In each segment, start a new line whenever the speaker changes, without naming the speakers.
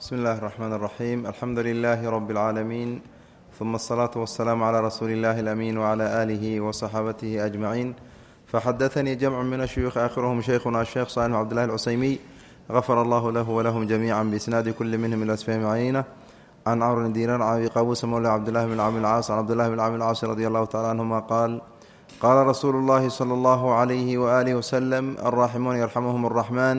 bsmi اllahi الرحmn الرaxيm alxamdu لlh rb العaalamiin ثuma الصlaaة والسlاam عlى rasuuli اllahi الأmin وعlى آlih وصxaabatih أجmaعin faxadaثnii jamc min الshuyuخi akhirhm shaykhuna الsheikh صالح cbdالlahi الcusaymiy غafar allah lah wlahm جamiعا bsnaadi kuli minhm ilى sfhm cayna can cmr bn dinar can abi qabusa mawla cbdالlahi bn cami اlcaas can cbdالlahi bn cami اlcaas radi allahu tacala canهuma qaal qaala rasuulu اllahi slى اllah عlyh وآlih wslm alraximuun yrxamhm الرaxman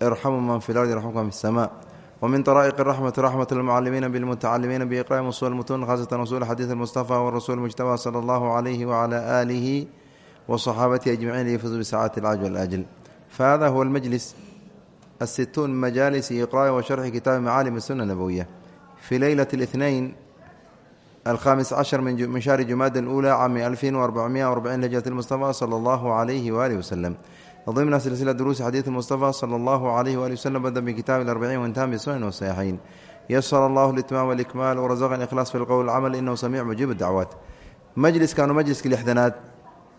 irxamu man fi اlardi yrxamkum man fi الsma wmin طrائq الرحmة رحmة المcalimiina bاlmتacalimiina بإqrاء usul mtun khasة usul xadiiث المصطفى wrasuل mجتbى slى اllah عlyh وعlى آlih وصxaabatihi أجمعin liyfuzuu bsacاaت الcجل الأجل fahada huwa اlmجlis الsituun majaalis إqrاءi وشharxi kitaabi macaalim السuنة النbوية fي leylaة الاثنaين الhاmis cشhر min shahri jumaad الأولى cami ألفين وأربعمائة وأربعين hجرة المصطفى slى اllah عlyh وآlih وsلم ضمن سلسلة دروس حديث المصطفى صلى الله عليه وآله وسلم بدأ بكتاب الأربعين وانتهى بسنن والصحيحين يسر الله الإتمام والإكمال ورزقنا الإخلاص في القول والعمل إنه سميع مجيب الدعوات مجلس كانوا مجلس كالإحدانات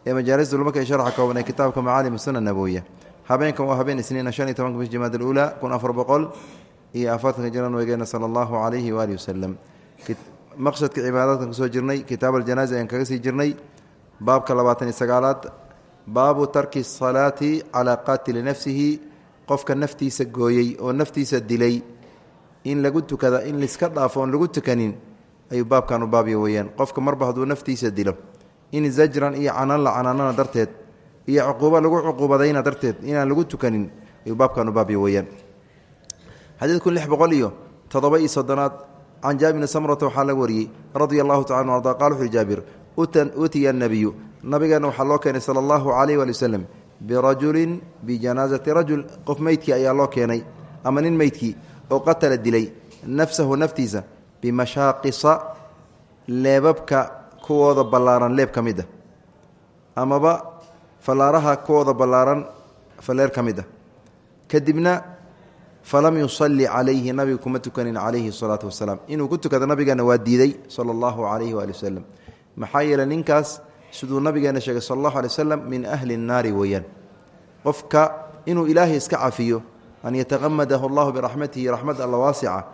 ee majaalis ulmaka ay sharxa kooban ee kitaabka macaalim sunna nabowiya habeenkan waa habeen isniina shan iyo tobanka bish jimaad alula kun afar boqol iyo afartanka jiran wegeena sala allahu calayhi waalihi wasalam maqsadka cibaadaadkan kusoo jirnay kitaab aljanaazi ayaan kaga sii jirnay baabka labaatan iyo sagaalaad baabu tarki salaati calaa qaatili nafsihi qofka naftiisa gooyey oo naftiisa dilay in lagu tukada in liska dhaafo oon lagu tukanin ayuu baabkan u baabya weyaan qofka marba hadduu naftiisa dilo in zajran iyo canan la canaanana darteed iyo cuquubo lagu cuquubadayna darteed inaan lagu tukanin ayuu baabkan u baabya weyaan xadiid kun lix boqol iyo toddoba iyo soddonaad can jaabir bni samrata waxaa laga wariyey radia allahu tacala arda utiya nabiyu nabigeena waxaa loo keenay sala allahu calayh waali waslem birajulin bijanaasati rajul. Qof meydkii ayaa loo keenay ama nin meydkii oo qatala dilay nafsahu naftiisa bimashaaqisa leebabka kuwooda ballaaran leeb ka mid a amaba fallaaraha kuwooda ballaaran falleer ka mid a kadibna falam yusalli calayhi nabigu kuma tukanin calayhi salaatu wasalaam. Inuu ku tukado nabigeena waa diiday sala allahu calayhi waali waslem maxaa yeeley ninkaas siduu nabigeena sheegay sal allahu alay waslem min ahli nnaari weeyaan. Qofka inuu ilaahay iska cafiyo an yataqamadahu allahu biraxmatihi raxmad alla waasica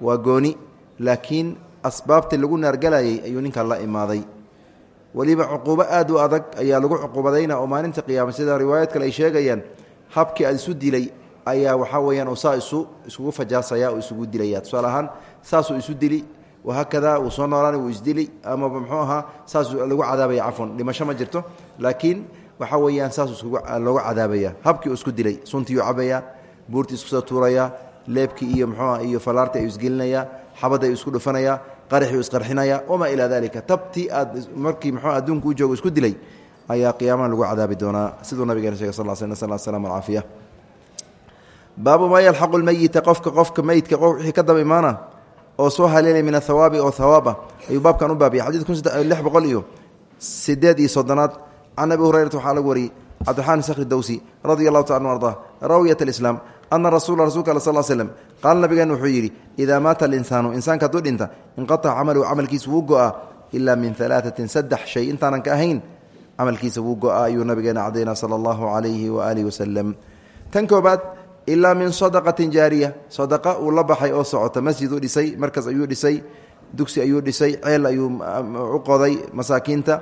waa gooni laakiin asbaabtii lagu naargalayay ayuu ninkan la imaaday. Weliba cuquubo aad u adag ayaa lagu cuquubadayna oo maalinta qiyaama sida riwaayad kale ay sheegayaan habkii aad isu dilay ayaa waxaa weyaan saa isu isugu fajaasaya oo isugu dilaya tusaale ahaan saasuu isu dili wahaakada uu soo noolaan uu isdili amaba mxuu ahaa saas lagu cadaabaya cafwan dhimasho ma jirto laakiin waxaa weeyaan saas loogu cadaabaya habkii uu isku dilay suntiiyuu cabaya buurtii isku soo tuuraya leebkii iyo mxuuah iyo falaartii ayuu isgelinaya xabadda ayuu isku dhufanaya qaraxii uu isqarxinaya wamaa ilaa dalika tabtii aad markii mxuu adduunka u joogo isku dilay ayaa qiyaamaha lagu cadaabi doonaa siduu nabigeena shegay sal sl sl slam alcaafiya baabu maa oo soo haleelay min athawaabi oo thawaaba ayuu baabkan u baabiyay xadid kun lix boqol iyo sideed iyo soddonaad can abi hurayrata waxaa lagu wariyey cabdiraxmaan sakri dowsi radia allahu taala anu arda rawiyat alislaam ana rasula rasulka al sal slem qaala nabigeena wuxuu yidhi idaa maata alinsaanu insaanka hadduu dhinta inqataca camaluhu camalkiisa wuu go-a ilaa min alaaatin saddex shay. Intaanan ka ahayn camalkiisa wuu go-a ayuu nabigeena cadayna sala allahu calayhi waaalihi wasalam tan koobaad ilaa min sadaqatin jaariya. Sadaqa uu la baxay oo socota. Masjiduu dhisay markas ayuu dhisay dugsi ayuu dhisay ceel ayuu u qoday masaakiinta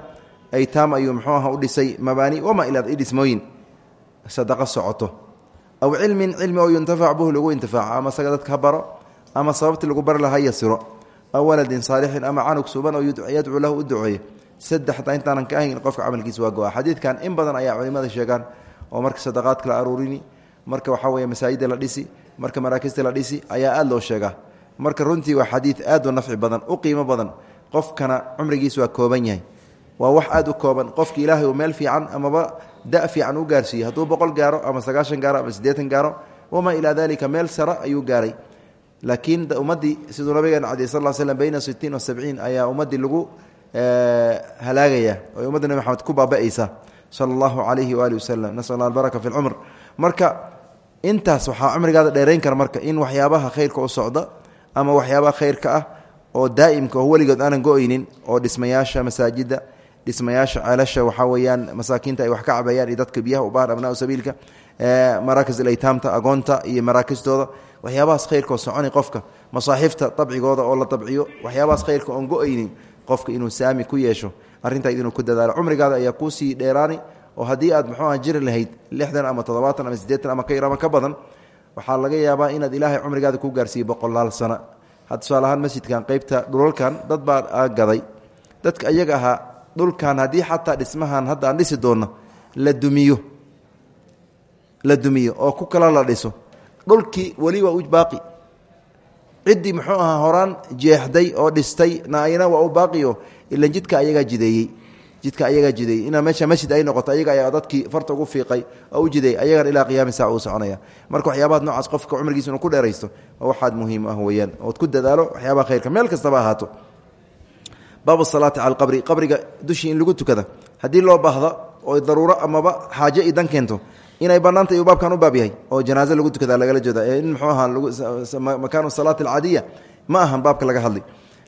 aytaam ayuu mxuu aha u dhisay mabaani wamaa ilaa dhismooyin sadaqo socoto. Aw cilmin cilmi oo yuntafac buhu lagu intifaaco ama saga dadka ha baro ama sababtii lagu bari laha yasiro. Aw waladin saalixin ama canug suban oo yadcuu lahu u duceeyo saddexda intaanan ka ahayn qofka camalkiisa waa go-a. Xadiidkan in badan ayaa culimada sheegaan oo marka sadaqaadka la aruurini marka waxaa weeye masaajidda la dhisi marka maraakista la dhisi ayaa aad loo sheegaa. Marka runtii waa xadiid aad u nafci badan u qiimo badan. Qofkana cumrigiisa waa kooban yahay. Waa wax aad u kooban. Qofki ilaahay uu meel fiican amaba da fiican u gaarsiiye hadduu boqol gaaro ama sagaashan gaaro ama siddeetan gaaro wamaa ilaa dalika meel sare ayuu gaaray. Laakiin ummaddii siduu nabigeena cadiy sal l slm bayna sitiin ayaa ummaddii lagu halaagaya oy ummadda nebi ku baaba'aysa sala allahu calayhi waali wasalam nasal alla albaraka fi lcumr marka intaas waxaa cumrigaada dheerayn kara marka in waxyaabaha khayrka u socda ama waxyaabaha khayrka ah oo daa'imka oo weligood aanan go'aynin oo dhismayaasha masaajidda dhismayaasha ceelasha waxaa weeyaan masaakiinta ay wax ka cabayaan iyo dadka biyaha u baahan abnaa sabiilka maraakiz alaytaamta agoonta iyo maraakistooda. Waxyaabahaas khayrkaoo soconi qofka masaaxiifta dabcigooda oo la dabciyo waxyaabahaas khayrka oon go'aynin qofka inuu saami ku yeesho arrintayd inuu ku dadaalo. Cumrigaada ayaa kuusii dheeraani oo haddii aad muxuuha jiri lahayd lixdan ama toddobaatan ama siddeetan ama ka yar ama ka badan waxaa laga yaabaa inaad ilaahay cumrigaada ku gaarsiiyo boqolaal sana tusaale ahaan masjidkan qeybta dhulalkan dad baa gaday dadka iyaga ahaa dhulkan haddii xataa dhismahan hadda aan dhisi doonno la dumiyo. La dumiyo oo ku kala la dhiso. Dhulkii weli waa u baaqi. Ciddii muxuu ahaa horaan jeexday oo dhistay naayna waa u baaqiyo ilan jidka ayagaa jideeyey jidka ayagaa jideeyey inaa meesha masjid ay noqoto ayaga ayaa dadkii farta ugu fiiqay oo u jideeyey ayagana ilaa qiyaami saaca soconaya. Marka waxyaabaha noocaas qofka cumrigiisa ku dheeraysto waa waxaad muhiim ah weeyaan. Ood ku dadaalo waxyaabaha khayrka meel kastaba ahaato. Baabu salaati cala alqabri qabriga dushii in lagu tukada. Haddii loo baahdo oo daruuro amaba xaaje i dan keento. Inay banaanta iyuu baabkan u baab yahay oo janaaze lagu tukada lagala jeeda in muxuu ahaa makaanu salaati alcaadiya ma ahan baabka laga hadlay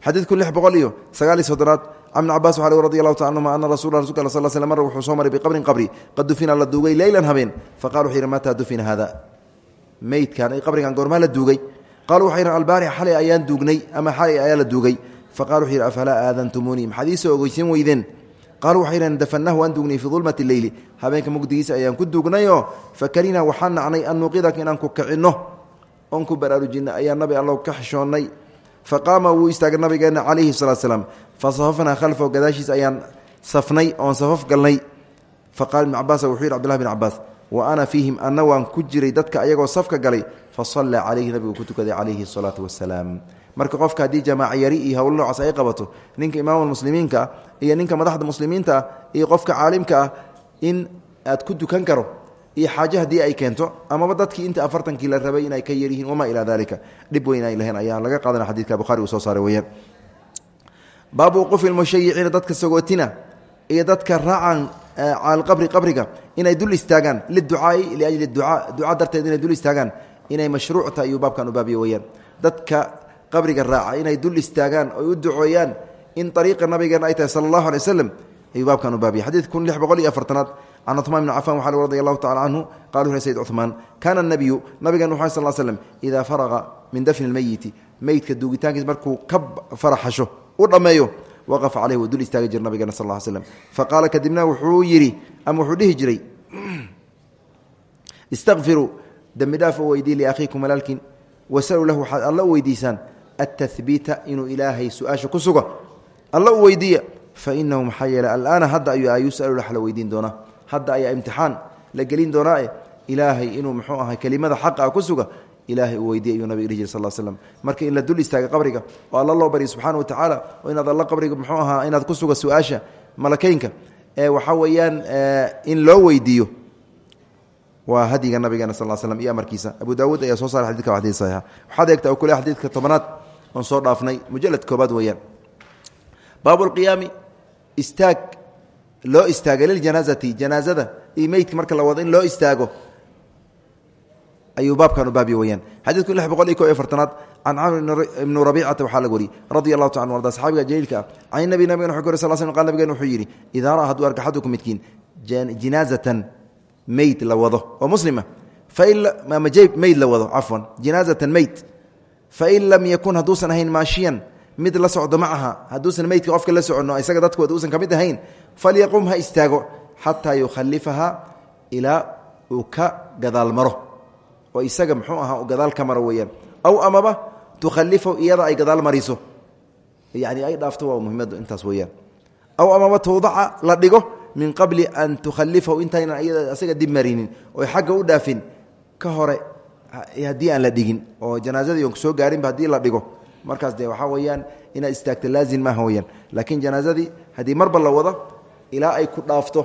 xadiidku lix boqol iyo sagaal iyo soddonaad ibn cabas waxa radi allahu taala anhuma ana rasula rasulka sal sl mar wuxuu soo maray biqabrin qabri. Qad dufina la duugay leylan habeen. Faqala wuxuu yidhi mataa dufina hada meydkan qabrigan goormaa la duugay qalu waxay yidhi albaarixa xalay ayaan duugnay ama xalay ayaa la duugay faqala wuxuu yidhi afalaa aadantumunii maxaad iisoo ogeysan weydeen. Qaaluu waxay dhaheen dafanahu waan duugnay fii dulmati leyli habeenka mugdigiisa ayaan ku duugnayoo fakarina waxaan nacnay an nuuqidaka inaan ku kicinno. Oon ku baraarujinna ayaa nabi allow ka xishoonnay. Faqaama fasafafnaa khalfahu gadaashiis ayaan safnay oon safaf galnay. Faqala ibnu cabaas wuxuu yidhi cbdullahi bn cabaas wa ana fiihim anna waan ku jiray dadka ayagoo safka galay. Fasallaa calayhi nabigu ku tukaday calayhi salaatu wasalaam marka qofka haddii jamaaca yari iyo howlo noocaas ay qabato ninka imaamulmuslimiinka ah iyo ninka madaxda muslimiinta ah iyo qofka caalimka ah in aad ku dukan karo iyo xaaje haddii ay keento amaba dadkii inta afartankii la rabay inay ka yaryihiin wamaa ilaa dalika dhib weyn ay lahayn ayaa laga qaadana xadidka buhari uu soo saaray weyaan baabu wuquufi lmushayiciina dadka sagootina iyo dadka raacan cala qabri qabriga inay dul istaagaan. Liducaai liajli ducaa duca darteed inay dul istaagaan. Inay mashruuc tahay iyuu baabkan u baabiyo weyaan dadka qabriga raaca inay dul istaagaan oy u ducooyaan in ariiqa nabigeena ay tahay sala allahu alay waslem ayuu baabkan u baabiya xadiid kun lix boqol iyo afartanaad can cumaan bn cafan waxa radi allahu tacala canhu qala wuxu sayd cumaan kaana nabiyu nabigan wuxu sal slm idaa faraqa min dafni lmeyiti meydka duugitaankiis markuu ka faraxasho u dhammeeyo waqafa caleyh wuu dul istaagi jira nabigeena sal l slm faqaala kadibna wuxuu yidhi ama wuxuu dhihi jiray istaqfiruu dembi dhaaf u weydii liakhiikum walaalkiin wasaluu lahu waxaad alla u weydiisaan atahbiita inuu ilaahay su'aasha ku suga alla u weydiiya fainahu maxaa yeele alaana hadda ayuu yusalu wax la weydiin doonaa. Hadda ayaa imtixaan la gelin doonaae ilaahay inuu muxuu ahay kelimada xaqa ku suga ilaahay uu weydiiy ayuu nabig dhihi jir sal slm in la dul istaaga qabriga oo alla loo barya subxana wa tacaala oo inaad alla qabriga muxuu ahaa inaad ku suga su'aasha ee waxaa weeyaan in loo weydiiyo waa hadyiga nabigeena sal slm iyo amarkiisa. Abu daawuud ayaa soo saaray xadidka xadii saxiixa. Waxaad eegtaa u kule xadiidka tobanaad oon soo dhaafnay mujalad koobaad weeyaan. Baabu lqiyaami istaag loo istaaga liljanaazati janaazada iyo marka la wado in loo istaago ayuu baabkan u baabya weyaan xadiidku lix boqol iyo ko iyo fartanaad can camr ibnu rabicata waxaa laga wariyey radia allahu taala arda saxaabiga jaliilka ah can nabi nabigen wuxuu ka sal sl qal nabigen wuxuu yidhi idaa ra'a hadduu arka axadukum midkiin jinaazatan meyd la wado. Oo muslima. Fainama meyd la wado cafwan. Jinaazatan meyd fain lam yakun hadduusan ahayn maashiyan mid la socdo macaha hadduusan meydka qofka la soconno isaga dadkooda uusan ka mid ahayn falyaqum ha istaago xataa yukhalifaha ilaa uu ka gadaal maro oo isaga muxuu ahaa gadaal ka weeyaan. Aw amaba tukhalifahu iyada ay gadaal mariso. Yani ay dhaafto waa muhiimadu intaas weeyaan. Aw amaba tawdaca la dhigo min qabli an tukhalifahu intaynan iyada isaga dib marinin oy xagga u dhaafin ka hore haddii aan la dhigin oo janaazadii on soo gaarinba haddii la dhigo. Markaas de waxaa weeyaan inaad istaagto laazim maaha weyaan laakiin janaazadii haddii marba la wado ilaa ay ku dhaafto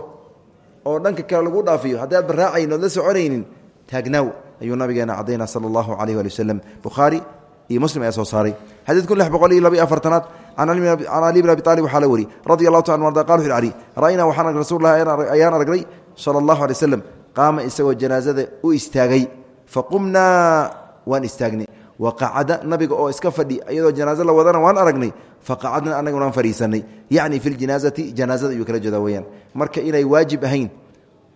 oo dhanka kale lagu dhaafiyo haddii aadba raacayn ood la soconaynin taagnaaw ayuu nabigeena cadayna sala allahu calayh wali waslem bukhaari iyo muslim ayaa soo saaray. Xadiidku lix boqol iyo laba iyo afartanaad can cali bn abi aalib waxaa la weri radi allahu ta arda qal wuxu cali ra'ynaa waxaan arg rasul lah ayaan aragnay sala allahu alay waslam qaama isagoo janaazada u istaagay. Faqumnaa waan istaagnay. Waqacada nabiga oo iska fadhi iyadoo janaazo la wadana waan aragnay. Faqacadna anaguna waan fadhiisanay. Yacni fi ljinaazati janaazada ayuu kala jeeda marka inay waajib ahayn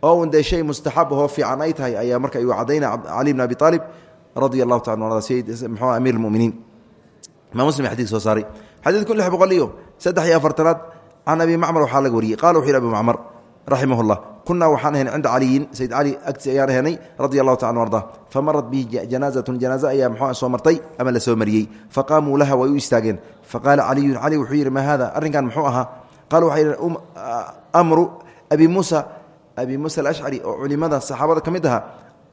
oo un dee shay mustaxab ahoo fiican ay tahay ayaa marka ayuu cadayna cali bn abi aalib radia allahu taala mxu amiir muminiin imaam muslim xadis soo saaray. Xadiid kun lix boqol iyo saddex iyo afartanaad can abi macmar waxaa laga wariyey. Qala wuxu yhi abi macmar raximah llah kunaa waxaan ahayn cinda caliyin sayid cali agtiis ayaan ahaynay radia allahu taala arda. Famarat bihi janaazatun janaaze ayaa mxua soo martay ama la soo mariyey. Faqaamuu laha way u istaageen. Faqaala caliyun cali wuxuu yidhi maa hada arrinkan muxuu ahaa qala waxay yidheen amru abi muusa abi muusa alashcari oo culimada saxaabada ka mid ahaa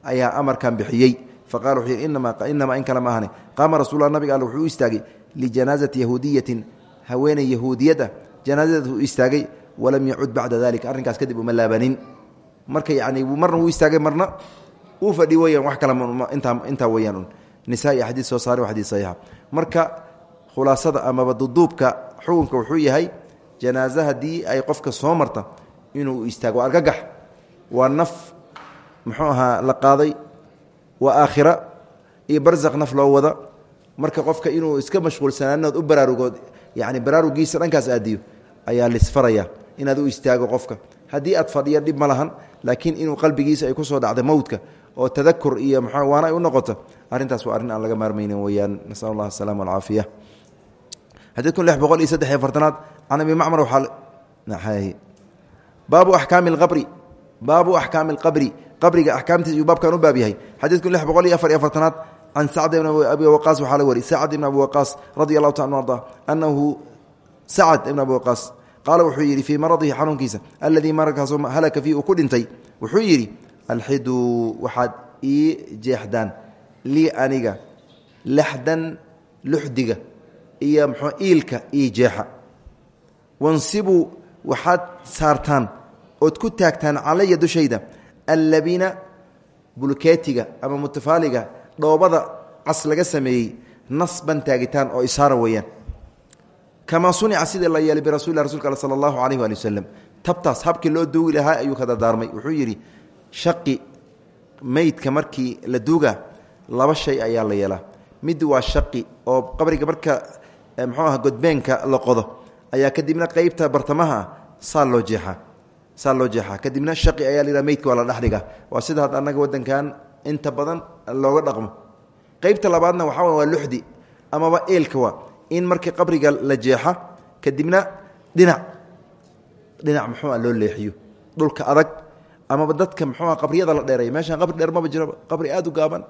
ayaa amarkan bixiyey. Faqala wuxuu yidhi inamaa in kale ma ahane qaama rasuullah nabiga alle wuxuu u istaagay lijanaazati yahuudiyatin haweeney yahuudiyad ah janaazadeed u istaagay walam yacud bacda dalika arrinkaas kadib uma laabanin. Marka yani marna wuu istaagay marna uu fadhi weyaan wax kale intaa intaa weyaan nisaa iyo xadiis soo saare xadiis saxiixa. Marka khulaasada amaba duduubka xukunka wuxuu yahay janaaze haddii ay qofka soo marta inuu istaago waa argagax waa naf muxuu la qaaday. Waa aakhira iyo barzaq naf loo wada. Marka qofka inuu iska mashquulsanaanood u baraarugood yani baraarugiisa dhankaas aadiyo ayaa lisfaraya inaad u istaago qofka. Haddii aad fadhiya dhib ma laakiin inuu qalbigiisa ay ku soo dhacda mowdka oo tadakur iyo m waana ay u noqoto. Arrintaas waa arrin aan laga maarmaynin weyaan nasal allah asalaama alcaafiya xadiid kun lix boqol iyo saddex iyo afartanaad can abi macmar waxaa baabu axkaami alqabri baabu axkaami alqabri qabriga axkaamtiis iyuu baabkan u baab yahay. Xadiid kun lix boqol iyo afar iyo afartanaad. Can sacd ibn abi waqaas waxaa la wari sacd ibn abi waqaas radi allahu taala arda. Anahu sacd ibn abi waqaas qaala wuxuu yidhi fii maradihi xanuunkiisa aladii markaasoo halaka fii uu ku dhintay. Wuxuu yidhi alxiduu waxaad ii jeexdaan lii aniga laxdan luxdiga iyo mxuu iilka ood ku taagtaan calaya dushayda allabina bulkeetiga ama mutafaaliga dhoobada cas laga sameeyey nasban taagitaan oo isaara weeyaan. Kamaa sunica sidii la yeelay birasuli rasulka al sala allahu alayh waali wasalam tabtaas habkii loo duugi lahaa ayuu ka dardaarmay wuxuu yidhi shaqi meydka markii la duuga laba shay ayaa la yeelaa. Mid waa shaqi oo qabriga marka mxuu aha godbeenka la qodo ayaa kadibna qeybta bartamaha ah saa loo jeexaa saa loo jeexaa. Kadibna shaqi ayaa la meydka waa la dhexdhiga. Waa sida had annaga waddankan inta badan looga dhaqmo. Qeybta labaadna waxaa waa luxdi amaba eelka waa in markii qabriga la jeexa kadibna dhinac. Dhinac muxuua loo leexiyo. Dhulka adag amaba dadka muxuua qabriyada la dheereeya meeshaan qabri dheer maba jiraba qabri aad u gaaban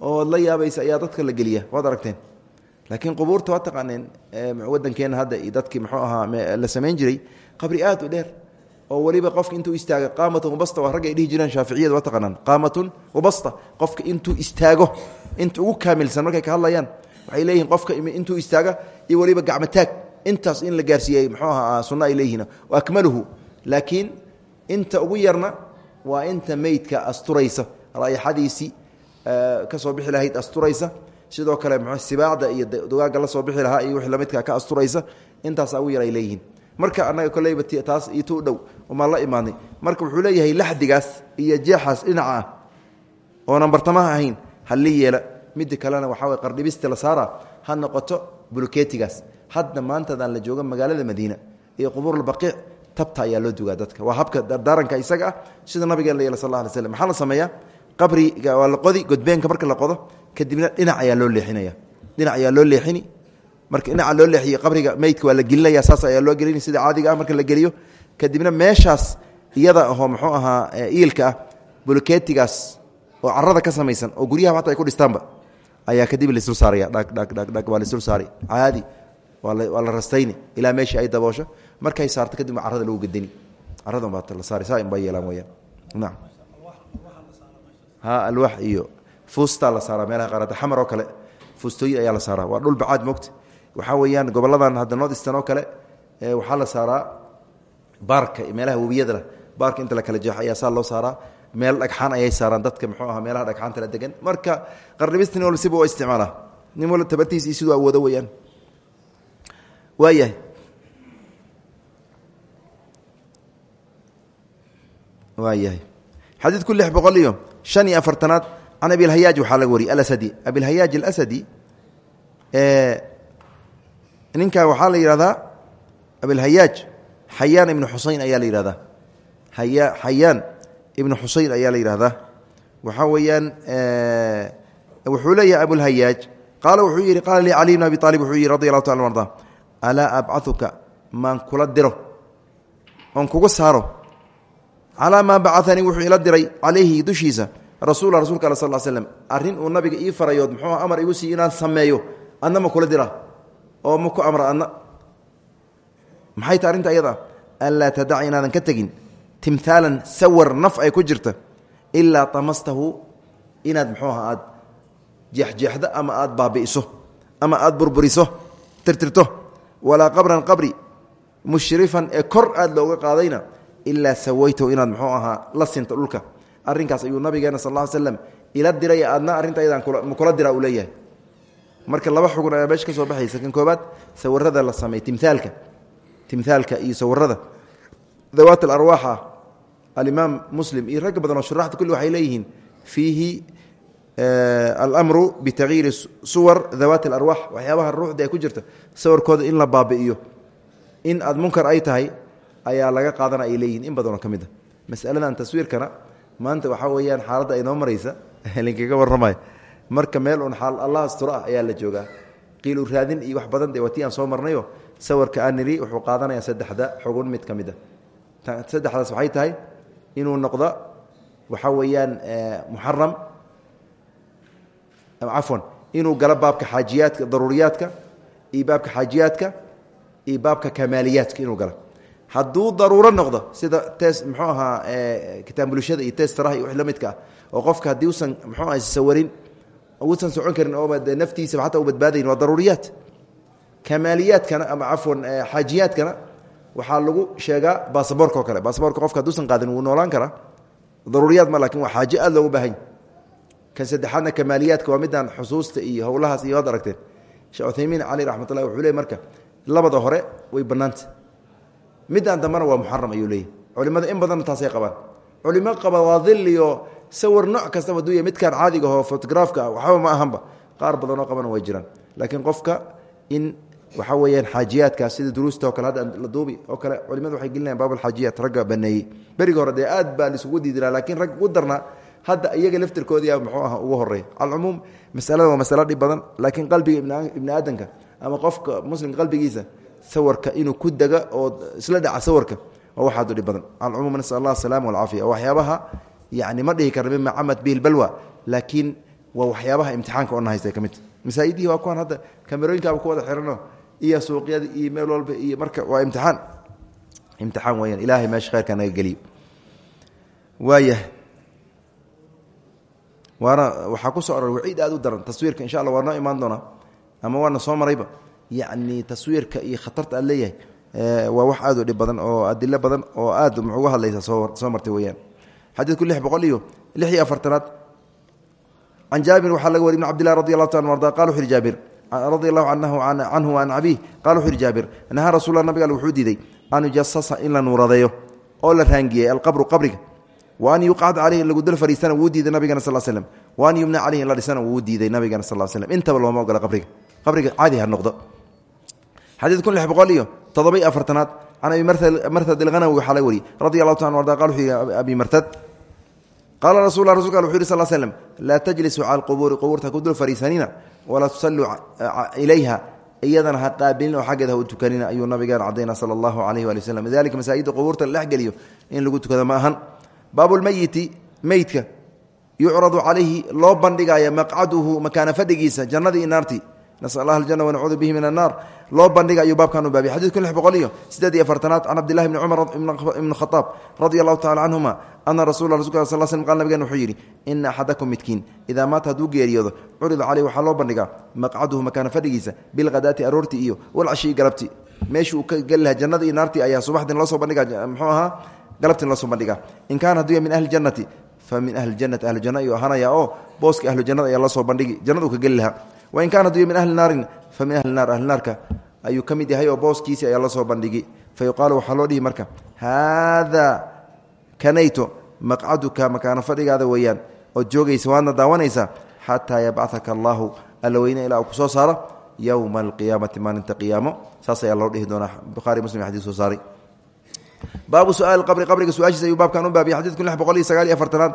oo la yaabaysa ayaa dadka la geliya waad aragteen. Laakiin qubuurta waa taqaaneen wadankeena hadda iyo dadkii muxuu ahaa la samayn jiray qabri aad u dheer oo weliba qofka intuu istaaga qaamatun wabasta waa ragga ay dhihi jireen shaaficiyada waa taqaanaan. Qaamatun wabasta qofka intuu istaago inta ugu kaamilsan markay ka hadlayaan waxay leeyihiin qofka intuu istaaga iyo weliba gacmo taag intaas in la gaarsiiyey muxuu ahaa sunno ay leeyihiin. Akmaluhu. Laakiin inta ugu yarna waa inta meydka asturaysa. Raaixadiisii ka soo bixi lahayd asturaysa. Sidoo kale sibaacda iyo dugaaga la soo bixi lahaa iyo wii lamidka ka asturaysa. Intaasa ugu yar ay leeyihiin marka annaga koleyba taas tu dhow umaan la imaadnay marka wuxuu leeyahay laxdigaas iyo jeexaas dhinaca ah oonan bartamaha ahayn halli yeela. Midda kalena waxaa way qardhibista la saara ha noqoto bulkeetigaas. Hadda maantadaan la jooga magaalada madiina iyo qubuuralbaqiic tabta ayaa loo dugaa dadka. Waa habka dardaaranka isaga ah sida nabigeen la yeel sal alla alay sameeyaa? Qabriga waa la qodi godbeenka marka la qodo kadibna dhinac ayaa loo leexinaya. Dhinac ayaa loo leexini marka dhinaca loo leexiyo qabriga meydka waa la gelinaya saas ayaa loo gelini sida caadiga ah. Marka la geliyo kadibna meeshaas iyada ahoo muxuu ahaa iilka ah bulkeetigaas oo carada ka samaysan oo guryaha hata ay ku dhistaanba ayaa kadib laisdul saaraya dhag dhag dhag dhag waa laisdul saari. Caadi waa la rastayni ilaa meeshii ay daboosho. Markay saarto kadib carada lagu gedini carada baa la saari. Saa inbaa yeelaan weyaan nacam ha alwax iyo fuustaa la saaraa. Meelaha qaarada xamar oo kale fuustooyin ayaa la saaraa. Waa dhul bacaad mogta waxaa weeyaan goboladan hadda northeastern oo kale waxaa la saaraa baarka meelaha webiyada leh. Baarka inta la kala jeexo ayaa saa loo saaraa. Meel dhagxaan ayay saaraan dadka muxuu aha meelaha dhagxaanta la degan marka qarnibista nin wal siba waa isticmaalaa nin wal tabartiis iyo siduu awoodo weeyaan. Waayahay waayahay xadiidku lix boqol iyo shan iyo afartanaad can abilhayaaj waxaa laga wariyay alasadi. Abilhayaaj alasadi ninkan waxaa la yidhahdaa abilhayaaj xayaan ibnu xuseyn ayaa la yihahdaa aya xayaan ibnu xuseyn ayaa la yidhahdaa waxaa weeyaan wuxuu leeyahay abulhayaaj qaala wuxuu yidhi qaala lii caliy bn abi aalib wuxuu yidhi radi taala arda alaa abcaduka maan kula diro? Oon kuga saaro? Calaa maa bacanii wuxuu ila diray calayhi dushiisa. Rasuula rasulka al sal slm arrin uu nabiga ii farayood muxuu amar igu siiy inaan sameeyo adna ma kula dira oo ma ku amra adna? Maxay ta arrinta ayada anlaa tadaca inaadan ka tegin. Timhaalan sawar naf ay ku jirta. Ilaa tamastahu inaad muxuu aha aad jeexjeexdo ama aad baabi'iso ama aad burburiso tirtirto. Walaa qabran qabri mushrifan ee kor aad looga qaadayna ilaa sawaytahu inaad muxuu ahaa la sinto dhulka. Arrinkaas ayuu nabigeena sal ly slam ila diray aadna arrinta ayadaan ma kula dira uu leeyahay marka laba xugun ayaa meesha ka soo baxaysa. Kan koobaad sawirada la sameey timaalka timaalka iyo sawirada dawaat alarwaax ah alimaam muslim iyo ragga badan oo shuraxda kulli waxay leeyihiin fiihi almru bitagyiiri suwar dawaati alarwaax waxyaabaha ruuxda ay ku jirta sawirkooda in la baabi'iyo. In aad munkar ay tahay ayaa laga qaadana ay leeyihiin in badanoo ka mid a. Masaladan taswiirkana maanta waxaa weeyaan xaaladda ay noo maraysa linkaga warramay marka meel un xaal allah asturo ah ayaa la joogaa. Qiilu raadin iyo wax badan dee watii aan soo marnayo. Sawirka aan niri wuxuu qaadanayaa saddexda xugun mid ka mid a saddexdaas waxay tahay inuu noqdo waxaa weeyaan muxaram cafwan inuu galo baabka xaajiyaadka daruuriyaadka iyo baabka xaajiyaadka iyo baabka kamaaliyaadka inuu galo. Hadduu daruuro noqdo sida tes muxuu ahaa kitaabulshada iyo testaraha iyo wix la midka ah oo qofka haddii usan muxuu aha sawarin uusan socon karin oo naftiisaba xataa u badbaadayn waa daruuriyaad kamaaliyaadkana ama cafwan xaajiyaadkana waxaa lagu sheegaa basaborka oo kale. Basaborka qofka haduusan qaadin wuu noolaan karaa. Daruuriyaad ma laakiin waa xaaje aad loogu baahanya kan saddexaadna kamaaliyaadka waa midaan xusuusta iyo howlahaas iyo ad aragteen. Sheekh uthaymiin cali raxmat ullahi wuxuu leey marka labada hore way bannaanta midaan dambena waa muxaram ayuu leeyahy culimada in badanna taasay qabaan. Culimo qaba waa diliyo sawir nooc kastaba duuya midkaan caadiga ahoo fotograafka ah ma ahanba. Qaar badanoo qabana way jiraan. Laakiin qofka in waxaa weeyaan xaajiyaadkaas sida duruusta oo kale hadda la duubi oo kale culimadu waxay gelinayan baabulxaajiyaat ragga baneeyey. Beriga hore dee aad baa laisugu diidinaa laakiin rag ugu darnaa hadda iyaga laftirkoodii muxuu aha ugu horreeya calcumuum masalada waa masalo dhib badan laakiin qalbiga ibni aadamka ama qofka muslimka qalbigiisa sawirka inuu ku dega oo isla dhaca sawirka waa waxaad u dhib badan. Calcumuum nasal allah asalaama walcaafiya waxyaabaha yani ma dhihi karna mima camad bihi lbalwa laakiin waa waxyaabaha imtixaanka oo nahaysta ka midta masaajidihii waa kuwan hadda kamerooyinkaaba ku wada xirano iyo suuqyada iyo meel walba iyo marka waa imtixaan. Imtixaan weyaan ilaahay meesha khayrka naga geliyo. Waaya waana waxaa ku soo aroray waciid aad u daran taswiirka insha alla waa noo imaan doonaa ama waana soo marayba. Yacni taswiirka iyo khatarta aad leeyahay waa wax aad u dhib badan xadiidku lix boqol iyo lix iyo afartanaad. Can jaabir waxaa laga wari ibn cabdillahi radi allahu taala arda qala wuxu uhi jaabir radi allahu canhu an abiih qala wuxu uhi jaabir nahaa rasulla nabiga al wuxuu diiday an yujasasa in la nuuradeeyo oo la raangiyey alqabru qabriga wa an yuqcad caleyhi lagu dul fariistana wuu diiday nabigana sal slm wa an yumna caleyhi in la dhisana wuu diiday nabigana sal slm intaba looma ogola qabriga qabriga caadi ha noqdo. Xadiid kun lix boqol iyo toddoba-iyo afartanaad can abi martad ilhanawi waxaa laga wariyey radi allahu ta arda qal wuxuu abi martad qaala rasul rasulka al wuxu yhi sal slm laa tajlisuu cala alqubuuri qubuurta ku dul fariisanina walaa tusalluu ilayha iyadana ha qaabilin oo xaggeeda ha u tukanina ayuu nabigeena cadayna sala allahu alayh waali waslm lidalika masaajidda qubuurta la dhexgeliyo in lagu tukado ma ahan baabulmeyiti meydka yucradu calayhi loo bandhigaya nasal allah aljana wanacuudu bihi min annaar loo bandhiga ayuu baabkan u baabiy xadidku lix boqol iyo siddeed iyo afartanaad can cabdillahi bni cumar ibni khadaab radia allahu tacala canhuma ana rasula rasulka sal slm qal nabigen wuxuu yidhi ina axadakum midkiin idaa maata hadduu geeriyoodo curida caleyh waxaa loo bandhigaa maqcaduhu makaana fadhigiisa bilkhadaati aroortii iyo walcashii galabti meeshuu uu ka geli lahaa jannadii iyo naartii ayaa subaxdin loo soo bandhiga muxuu ahaa galabtin loo soo bandhigaa. In kaana hadduu ya min ahli jannati fa min ahli janati ahlu janna ayuu ahaanaya oo booska ahlu jannada ayaa loo soo bandhigi jannada wain kaana ya min ahli naarin fa min ahli naar ahli naarka ayuu ka mid yahay oo booskiisii ayaa loo soo bandhigi. Fa yuqaalu waxaa loo dhihi marka haadaa kanayto maqcaduka makaano fadhigaada weeyaan ood joogaysa waadna daawanaysaa xataa yabcahaka allaahu alla weyne ilaa uu ku soo saaro yowma alqiyaamati maalinta qiyaamo. Saas ayaa loo dhihi doonaa. Buhari muslim xadis soo saaray. Baabu suaali qabri qabriga su'aashiisa ayuu baabkan u baabiya xadidku lix boqol iyo sagaal iyo afartanaad.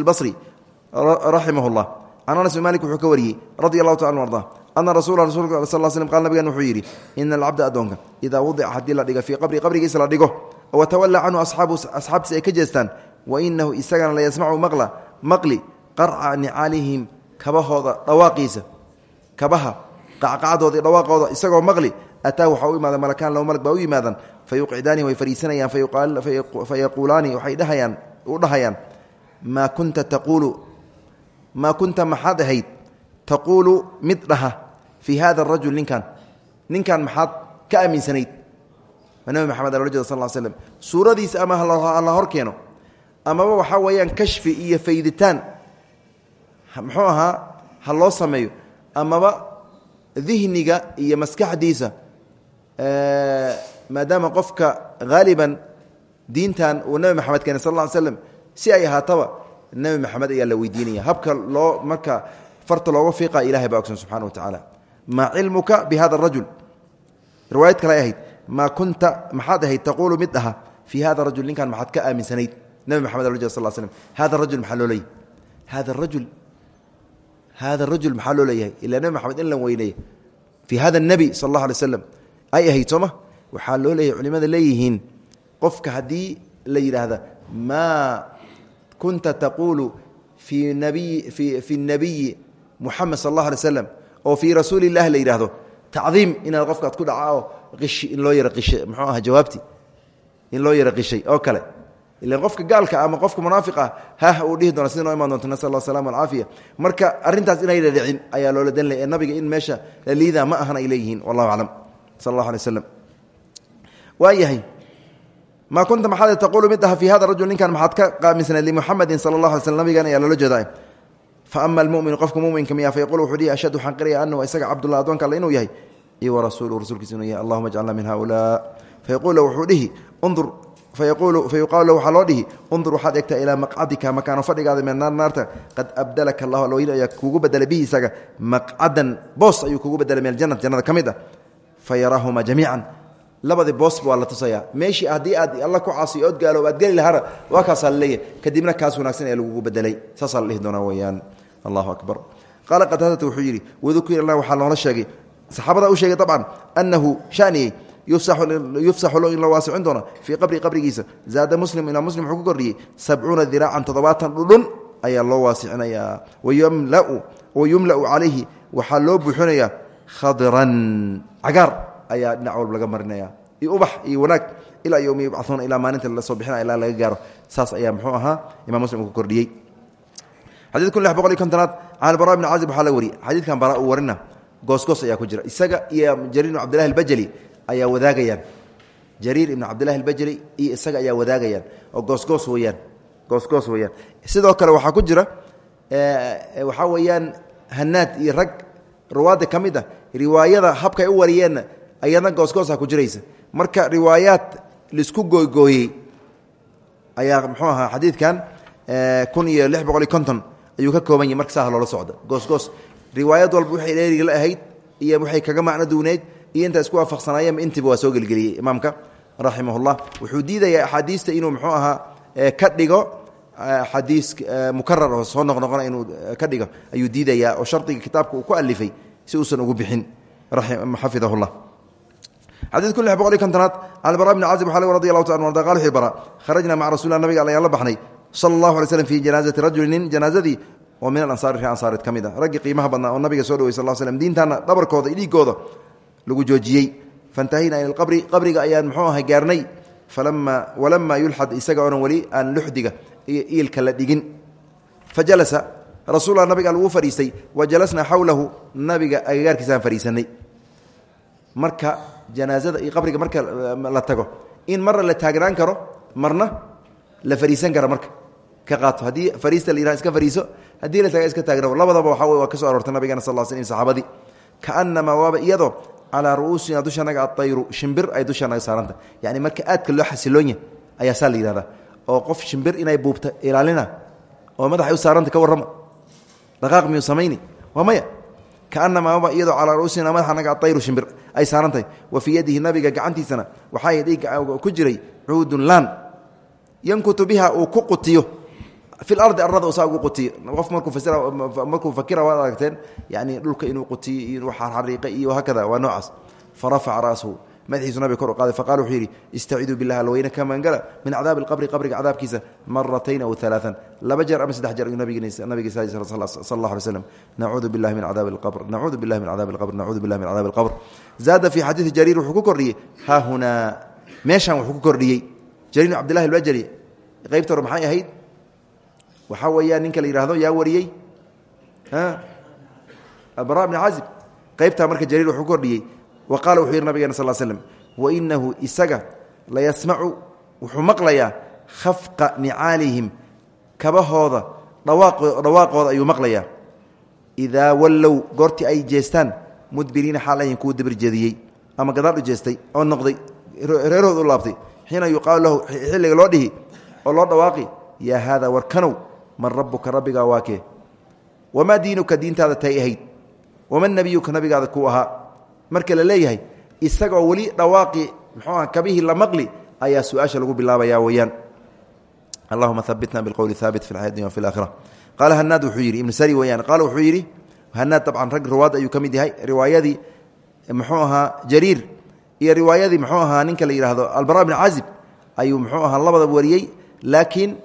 La raximah اllah can anas bin malik wuxuu ka wariyey radi allahu taala arda ana rasula rasulka sal l slm qal nabigan wuxuu yidhi ina alcabda addoonka idaa wudica haddii la dhigo fii qabri qabrigiisa la dhigo watawallaa canhu asxaabu asxaabtiisa ay ka jeestaan wa inahu isagana la yasmacu maqla maqli qarca nicaalihim kabahooda dhawaaqiisa kabaha qacqacdooda iyo dhawaaqooda isagoo maqli ataahu waxaa u imaada malakaan laba malag baa u yimaadan fa yuqcidaani way fariisanayaan fa kunta taquulu maa kunta maxaad ahayd? Taquulu mid dhaha fii hada arajul ninkan ninkan maxaad ka aaminsanayd? Waa nabi maxamed ala jeda sal slm suuradiisa ama hala hor keeno amaba waxaa weeyaan kashfi iyo fayditaan muxuu ahaa ha loo sameeyo amaba dihniga iyo maskaxdiisa maadaama qofka haaliban diintan uu nabi maxamed keenay sal ll ly slam si ay ahaataba nabi maxamed ayaa la weydiinaya. Habka loo marka farta looga fiiqa ilahay baa ogsan subxana wa tacaala maa cilmuka bi hada arajul riwaayad kale ay ahayd maa kunta maxaad ahayd taquulu mid aha fii hada rajul ninkan maxaad ka aaminsanayd? Nabi maxamed al sal slm hada rajul maxaa loo leeyahy hada rajul hada rajul maxaa loo leeyahay? Ilaa nabi maxamed in la weyneeya fii hada nebi sal allah alay slam ay ahayd sooma waxaa loo leeyahay culimada leeyihiin. Qofka haddii la yidhaahda maa kunta taquulu fii nabiy fi fi nabiyi muxamed sal allah alay slam oo fii rasuuli illahi la yidhaahdo tacdiim inaad qofka ad ku dhaca oo qishi in loo yara qishay. Muxuu aha jawaabtii in loo yara qishay oo kale. Ila qofka gaalka ama qofka munaafiq ah hah uu doona sida noo imaan doonto nasal allah salama alcaafiya marka arrintaas inay dhadhicin ayaa loola dan lay nabiga in meesha la liidaa ma ahan ay leeyihiin wallahu aclam. Sal allahu alay waslam waayahay maa kunta maxaad taquulu mid aha fii hada rajul ninkan maxaad ka qaamisnayd limuxamedin sala allah alay slm nabigan ayaa loola jeedaa fa ama almuminu qofka muminka miya fa yaqul wuxuu dhihi ashhadu waxaan qiraya anahu isaga cabdullah addoonka alle inuu yahay iyo warasuuluhu rasuulkiisa inuu yahay allahuma ajcalna min haulaa fa yaquulu wuxuu dhihi undur fayuqaalu lahu waxaa loo dhihi undur waxaad egtaa ilaa maqcadika makaano fadhigaada min naar naarta qad abdalaka allahu alweyl ayaa kuugu bedelay bihi isaga maqcadan boos ayuu kuugu bedelay min aljanati jannada ka mid ah fa yaraahuma jamiican labadii boosba waa la tusayaa. Meeshii haddii aad alla ku caasiyo ood gaalo aad geli lahara waa kaasaa laleeyahy kadibna kaas wanaagsan ee lagugu bedelay saasaa la dhihi doonaa allahu akbar. Qaala qataadata wuxuu yidhi wadukira lah waxaa sheegay saxaabada u sheegay dabcan annahu shaniyey yufsaxu lo in la waasicin doono fii qabri qabrigiisa. Zaada muslim ilaa muslim wuxuu ku kordhiyey sabcuuna diraacan toddobaatan dhudhun ayaa loo waasicinayaa. Wayumla'u calayhi waxaa loo buuxinayaa khadran cagaar ayaa dhinac walba laga marinaya. Iyo ubax iyo wanaag ilaa yowmi yubcahuuna ilaa maalinta la soo bixinaya ilaa laga gaaro. Saas ayaa muxuu ahaa imam muslim ku kordhiyey. Xadid kun lix boqol iyo kontonaad can bara bni cazib waxaa la wariyey. Xadiidkan bara uu warina goosgoos ayaa ku jira. Isaga iyo jariir ibn cabdillahi albajali ayaa wadaagayaan. Jariir ibn cabdillahi albajali iyo isaga ayaa wadaagayaan. Oo goosgoos weyaan goosgoos weyaan sidoo kale waxaa ku jira waxaa weeyaan hanaad iyo rag ruwaadda ka mid ah riwaayada habkay u wariyeenna ayadna goosgoosa ku jiraysa. Marka riwaayaad la isku gooygooyey ayaa muxuu ahaa xadiidkan kun iyo lix boqol iyo konton ayuu ka kooban marka saah loola socda. Goosgoos. Riwaayad walba waxay dheeriga la ahayd iyo waxay kaga macno duuneyd iyo intaa isku waafaqsanaayeen intiba waa soo gelgeliyey. Imaamka raximahullah wuxuu diidayaa axaadiista inuu muxuu ahaa ka dhigo xadiis mukarar oo soo noqnoqona inuu ka dhigo ayuu diidayaa oo shardiga kitaabka ku alifay si uusan ugu bixin. Xafidahullah xadiid kun lix boqol iyo kontonaad can bara bni cazib waxaa radi allahu taala arda qal wuxuu bara kharajna maca rasulilah nabiga ayaan la baxnay sala allahu alay slm fii janaazati rajuli nin janaazadii oo min alansaari ree ansaareed ka mid a raggii qiimaha badnaa oo nabiga soo dhawey sal l slm diintaana dhabarkooda iyo dhiigooda lagu joojiyey. Faintahayna ila alqabri qabriga ayaan muxuu ahay gaarnay falama walama yulxad isaga oonan weli aan luxdiga iyo iilka la dhigin. Fa jalasa rasulla nabiga lagu fadhiistay wa jalasnaa xawlahu nabiga agagaarkiisaan fadhiisanay marka janaazada iyo qabriga marka la tago. In marna la taagnaan karo marna la fadhiisan karo marka. Ka qaato. Haddii fariista la yihah iska fadhiiso haddii la taga iska taagno labadaba waxa wey waa ka so aroortay nabigana sal sl saxaabadii. Kaanamaa waaba iyadoo calaa ru'uusina dushanaga aayru shimbir ay dushanaga saaranta. Yani marka aadka loo xasiloonya ayaa saa la yihahda oo qof shimbir inay buubta ilaalina oo madaxay u saaranta ka warrama dhaqaaq miyuu samayni? Waa maya kaanamaa waaba iyadoo calaa ru'uusina madaxanaga aayru shimbir ay saarantahay wa fii yadihi nabiga gacantiisana waxaa ku jiray cuudun laan yankutu biha uu ku qutiyo. Fi lardi arada saa ugu qutiyo. Qof markuu fasira markuu fakira waad aragteen yani dhulka inuu qutiyo iyo inuu xariiqay iyo hakada waa noocaas. Farafaca madaxiisu nabiga kor qaaday faqala wuxuu yidhi istaciiduu bilah alweyne ka mangala min cadaabi alqabri qabriga cadaabkiisa maratayn aw alaaan laba jeer ama saddex jeer ayuu nabiga sal allah alay slam nacuudu billahi min cadaabi alqabr nacuudu billahi min cadaabi alqabr nacuudu billahi min cadaabi alqabr. Zaada fi xadiidi jariir wuxuu ku kordhiyey haa hunaa meeshaan wuxuu ku kordhiyey. Jariir qaybta hore maxay ahayd? Waxaa ninka la yidhaahdo yaa wariyey? Bara bni caazib qaybtaa marka jariir wuxuu wa qaala wuxuu yidhi nabigeena sal slm wainahu isaga la yasmacu wuxuu maqlayaa khafqa nicaalihim kabahooda dhawaaqooda ayuu maqlayaa. Idaa wallow goortii ay jeestaan mudbiriina xaal ayin kuwa dabirjeediyey ama gadaal u jeestay oo noqday reerhood u laabtay xiina yuqaalu lahu xilliga loo dhihi oo loo dhawaaqi yaa haada warkanow man rabbuka rabbigaa waa kee wamaa diinuka diintaada tay ahayd? Waman nebiyuka nabigaada kuu ahaa marka la leeyahay isagoo weli dhawaaqi mxuu aha kabihii la maqli ayaa su'aasha lagu bilaabaya weyaan allahuma habitna biqowli haabit fi lxaya dunya wafi laakhira qaala hanaad wuxuu yidhi ibnu sari weyaan qaala wuxuu yidhi hanaad dabcan rag riwaad ayuu ka mid yahay riwaayadii muxuu ahaa jariir iyo riwaayadii muxuu ahaa ninka la yidhaahdo albara bn cazib ayuu muxuu ahaa labada wariyey laakiin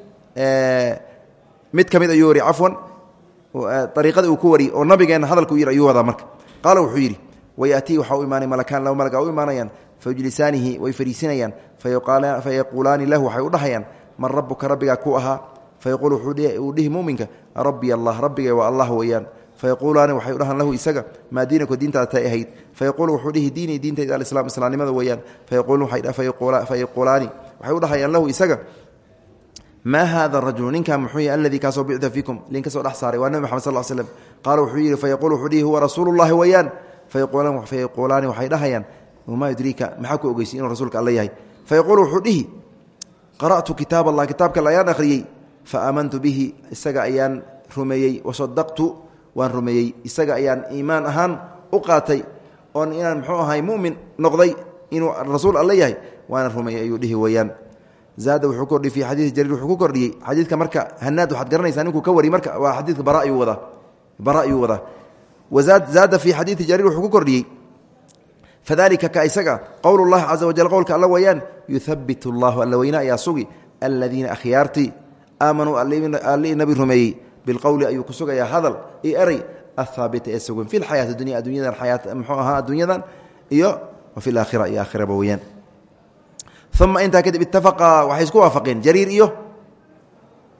mid ka mid ayuu wari cafwan ariiqada uu ku wariyey oo nabigeena hadalka u yidhi ayuu wadaa marka. Qaala wuxuu yidhi wayatii waxaa u imaanay malakaan laba malaga u imaanayaan fayujlisaanihi way fariisinayaan fayaquulaani lahu waxay u dhahayaan man rabuka rabbigaa ku ahaa fayaquul uu dhihi muminka rabbi allah rabbigay waa allah weeyaan fayaquulaani waxay u dhahaan lahu isaga maa diinaku diintaada tay ahayd fayaquulu wuxuu dhihi diinii diintayda alislaam islaamnimada weeyaan fayaquulaani waxay u dhahayaan lahu isaga maa haada rajulu ninkan muxuu yahy aladii kaasoo bucda fiikum lin ka soo dhex saaray waa nebi maxamed sal slm qaala wuxuu yidhi fayaquul wuxuu dhihi huwa rasuulu llahi weeyaan fayaquulaani waxay dhahayaan maa yudriika? Maxaa ku ogeysiy inuu rasuulka alla yahay. Fayaquulu wuxuu qara'tu kitaab allah. Kitaabka alle ayaan akhriyey fa aamantu bihi isaga ayaan rumeeyey. Wasadaqtu waan rumeeyey. Isaga ayaan iimaan ahaan u qaatay. Oon inaan muxuu ahay mumin noqday inuu rasuul alle yahay waana rumeeyey ayuu dhihi weeyaan. Zaada wuxuu kordhiyey fi xadiidi jariir wuxuu ku kordhiyey xadiidka marka hanaad waxaad garanaysaa ninkuu ka wari marka waa xadiidka bara ayuu wadaa. Bara zaada fi xadiidi jariir wuxuu ku kordhiyey fadalika ka isaga qowl llahi caza wajal qowlka alla weeyaan yuhabit allahu alla weyne ayaa sugi aladiina akhyaartii aamanuu allii nabi rumeeyey bilqowli ayuu ku sugayaa hadal iyo erey athaabita ee sugan fi lxayaati dunya adunyadan ayaa mxuu ahaa adduunyadan iyo wafi laakhira iyo aakhiraba weyaan uma intaa kadib ittafaqa waxay isku waafaqeen jariir iyo